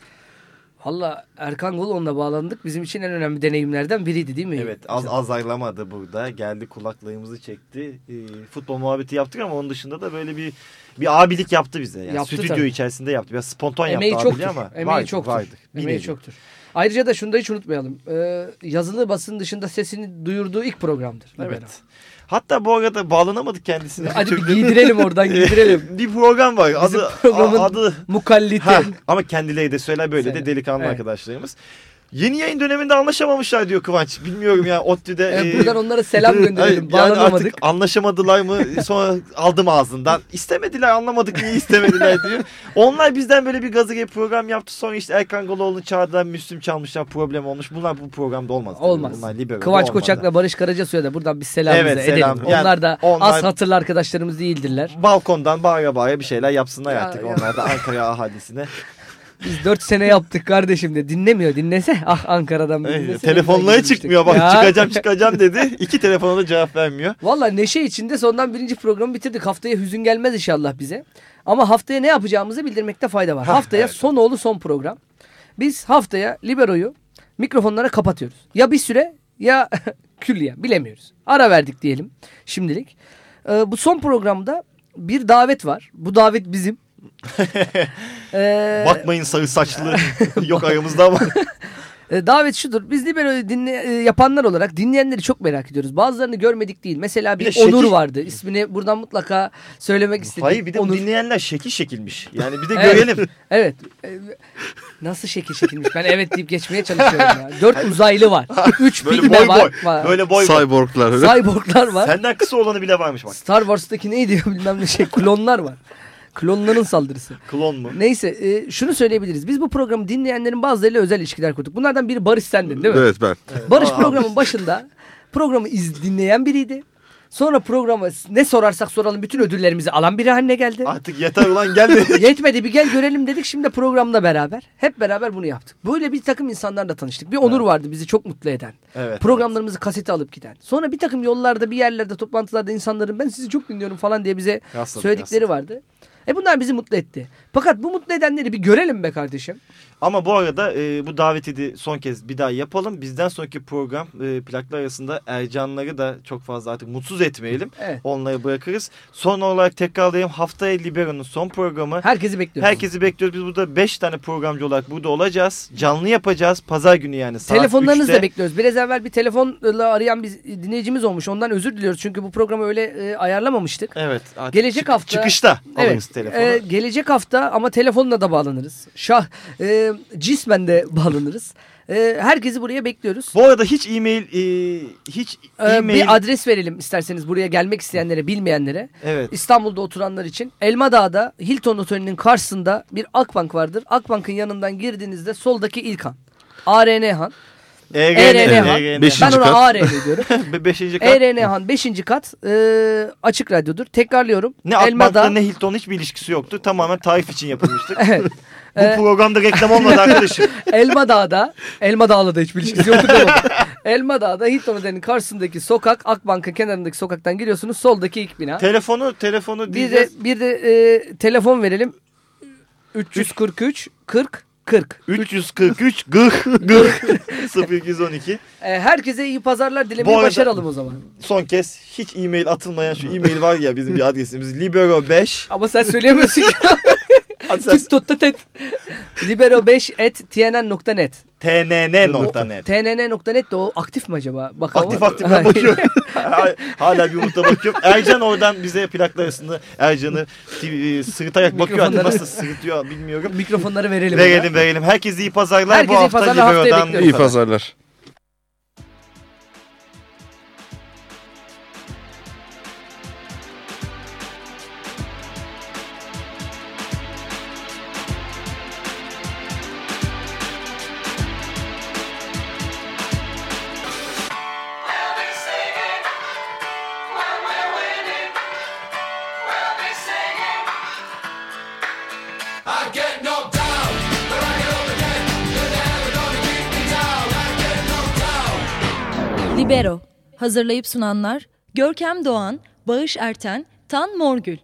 Valla Erkan Goloğlu'na bağlandık. Bizim için en önemli deneyimlerden biriydi değil mi? Evet az az ayrılamadı burada. Geldi kulaklığımızı çekti. E, futbol muhabbeti yaptık ama onun dışında da böyle bir bir abilik yaptı bize. Yani Yaptı stüdyo tabii. içerisinde yaptı. Biraz spontan Emeği yaptı çoktur. abiliği ama Emeği vardı, çoktur. vardı. Emeği çoktur. Ayrıca da şunu da hiç unutmayalım. Ee, yazılı basın dışında sesini duyurduğu ilk programdır. Evet. Hatta bu arada bağlanamadık kendisine. Hadi bir giydirelim oradan giydirelim. bir program var. Bizim Adı, programın adı Mukalliti. Ha, ama kendileri de söyler böyle Söyle. de delikanlı Evet. arkadaşlarımız. Yeni yayın döneminde anlaşamamışlar diyor Kıvanç. Bilmiyorum ya ODTÜ'de. Evet, e, buradan onlara selam gönderelim. Yani artık anlaşamadılar mı sonra aldım ağzından. İstemediler anlamadık niye istemediler diyor. Onlar bizden böyle bir gazı gibi program yaptı. Sonra işte Erkan Goloğlu'nu çağırdılar. Müslüm çalmışlar problem olmuş. Bunlar bu programda olmaz. Olmaz. Bunlar libero'da Kıvanç. Koçak'la Barış Karacasu'ya da buradan bir selamımızı Evet, edelim. selam. Yani onlar da onlar- az hatırlı arkadaşlarımız değildirler. Balkondan bağıra bağıra bir şeyler yapsınlar Ya, artık ya. onlar da Ankara ahalisine. Biz 4 sene yaptık kardeşim de dinlemiyor. Dinlese ah Ankara'dan bir dinlese. telefonlara çıkmıyor bak Ya. çıkacağım çıkacağım dedi. İki telefona da cevap vermiyor. Valla neşe içinde sondan birinci programı bitirdik. Haftaya hüzün gelmez inşallah bize. Ama haftaya ne yapacağımızı bildirmekte fayda var. Haftaya evet. son oğlu son program. Biz haftaya Libero'yu mikrofonlara kapatıyoruz. Ya bir süre ya külliyen bilemiyoruz. Ara verdik diyelim şimdilik. Ee, bu son programda bir davet var. Bu davet bizim. Ee, Bakmayın sarı saçlı yok aramızda ama. E, davet şudur. Biz Libero'yu dinle, e, yapanlar olarak dinleyenleri çok merak ediyoruz. Bazılarını görmedik değil. Mesela bir, Bir de Onur şekil- vardı. İsmini buradan mutlaka söylemek istedim. Hayır bir de Onur. dinleyenler şekil şekilmiş. Yani bir de görelim. Evet. E, Nasıl şekil şekilmiş? Ben evet deyip geçmeye çalışıyorum ya. Dört uzaylı var. Üç Böyle pigme boy var. boy. var. Böyle boy boy. Cyborglar. Cyborglar var. Senden kısa olanı bile varmış bak. Star Wars'taki neydi bilmem ne şey. Klonlar var. Klonların saldırısı. Klon mu? Neyse e, şunu söyleyebiliriz. Biz bu programı dinleyenlerin bazılarıyla özel ilişkiler kurduk. Bunlardan biri Barış sendin değil mi? Evet ben. Barış Aa, programın başında programı iz dinleyen biriydi. Sonra programa ne sorarsak soralım bütün ödüllerimizi alan biri haline geldi. Artık yeter ulan gel dedi. Yetmedi bir gel görelim dedik. Şimdi de programda beraber. Hep beraber bunu yaptık. Böyle bir takım insanlarla tanıştık. Bir Onur vardı bizi çok mutlu eden. Evet. Programlarımızı kasete alıp giden. Sonra bir takım yollarda bir yerlerde toplantılarda insanların ben sizi çok dinliyorum falan diye bize Rastladık, söyledikleri rastladık. vardı. E bunlar bizi mutlu etti. Fakat bu mutlu edenleri bir görelim be kardeşim. Ama bu arada e, bu daveti de son kez bir daha yapalım. Bizden sonraki program e, plaklar arasında Ercanları da çok fazla artık mutsuz etmeyelim. Evet. Onları bırakırız. Son olarak tekrarlayayım haftaya Libero'nun son programı. Herkesi bekliyoruz. Herkesi bekliyoruz. Biz burada 5 tane programcı olarak burada olacağız. Canlı yapacağız. Pazar günü yani saat Telefonlarınızı 3'te. da bekliyoruz. Biraz evvel bir telefonla arayan bir dinleyicimiz olmuş. Ondan özür diliyoruz. Çünkü bu programı öyle e, ayarlamamıştık. Evet. Gelecek çık- hafta Çıkışta Evet, alırız telefonu. e, gelecek hafta ama telefonla da bağlanırız. Şah e, cismen de bağlanırız. E, herkesi buraya bekliyoruz. Bu arada hiç e-mail e, hiç E, e-mail bir adres verelim isterseniz buraya gelmek isteyenlere, bilmeyenlere. Evet. İstanbul'da oturanlar için. Elmadağ'da Hilton Oteli'nin karşısında bir Akbank vardır. Akbank'ın yanından girdiğinizde soldaki ilk han. ARN Han. ERN, ERN Han. ERN. Ben ona ARN diyorum. Be- Beşinci kat. ERN Han 5. kat e, açık radyodur. Tekrarlıyorum. Ne Akbank'la ne Hilton hiçbir ilişkisi yoktu. Tamamen tarif için yapılmıştı. Evet. Bu Ee, programda reklam olmadı arkadaşım. Elma Dağ'da, Elma Dağ'la da hiçbir ilişkisi yoktu. Elma Dağ'da Hilton Oteli'nin karşısındaki sokak, Akbank'ın kenarındaki sokaktan giriyorsunuz. Soldaki ilk bina. telefonu telefonu bir de diyeceğiz. bir de e, telefon verelim. 343 40 40. 343 gıh gıh 0212. E, herkese iyi pazarlar dilemeyi başaralım o zaman. Son kez hiç e-mail atılmayan şu e-mail var ya bizim bir adresimiz libero5 Ama sen söyleyemiyorsun tut tut tut. Libero5 at tnn.net tnn.net. tnn.net de o aktif mi acaba? Bakalım. Aktif aktif ben bakıyorum. Hala bir umutla bakıyorum. Ercan oradan bize plaklar arasında Ercan'ı e, sırıtarak bakıyor. Artık Mikrofonları- nasıl sırıtıyor bilmiyorum. Mikrofonları verelim. Verelim ona. verelim. Herkese iyi pazarlar. Herkese bu iyi hafta pazarlar, haftaya Libero'dan bekliyoruz. İyi pazarlar. Libero. Hazırlayıp sunanlar Görkem Doğan, Bağış Erten, Tan Morgül.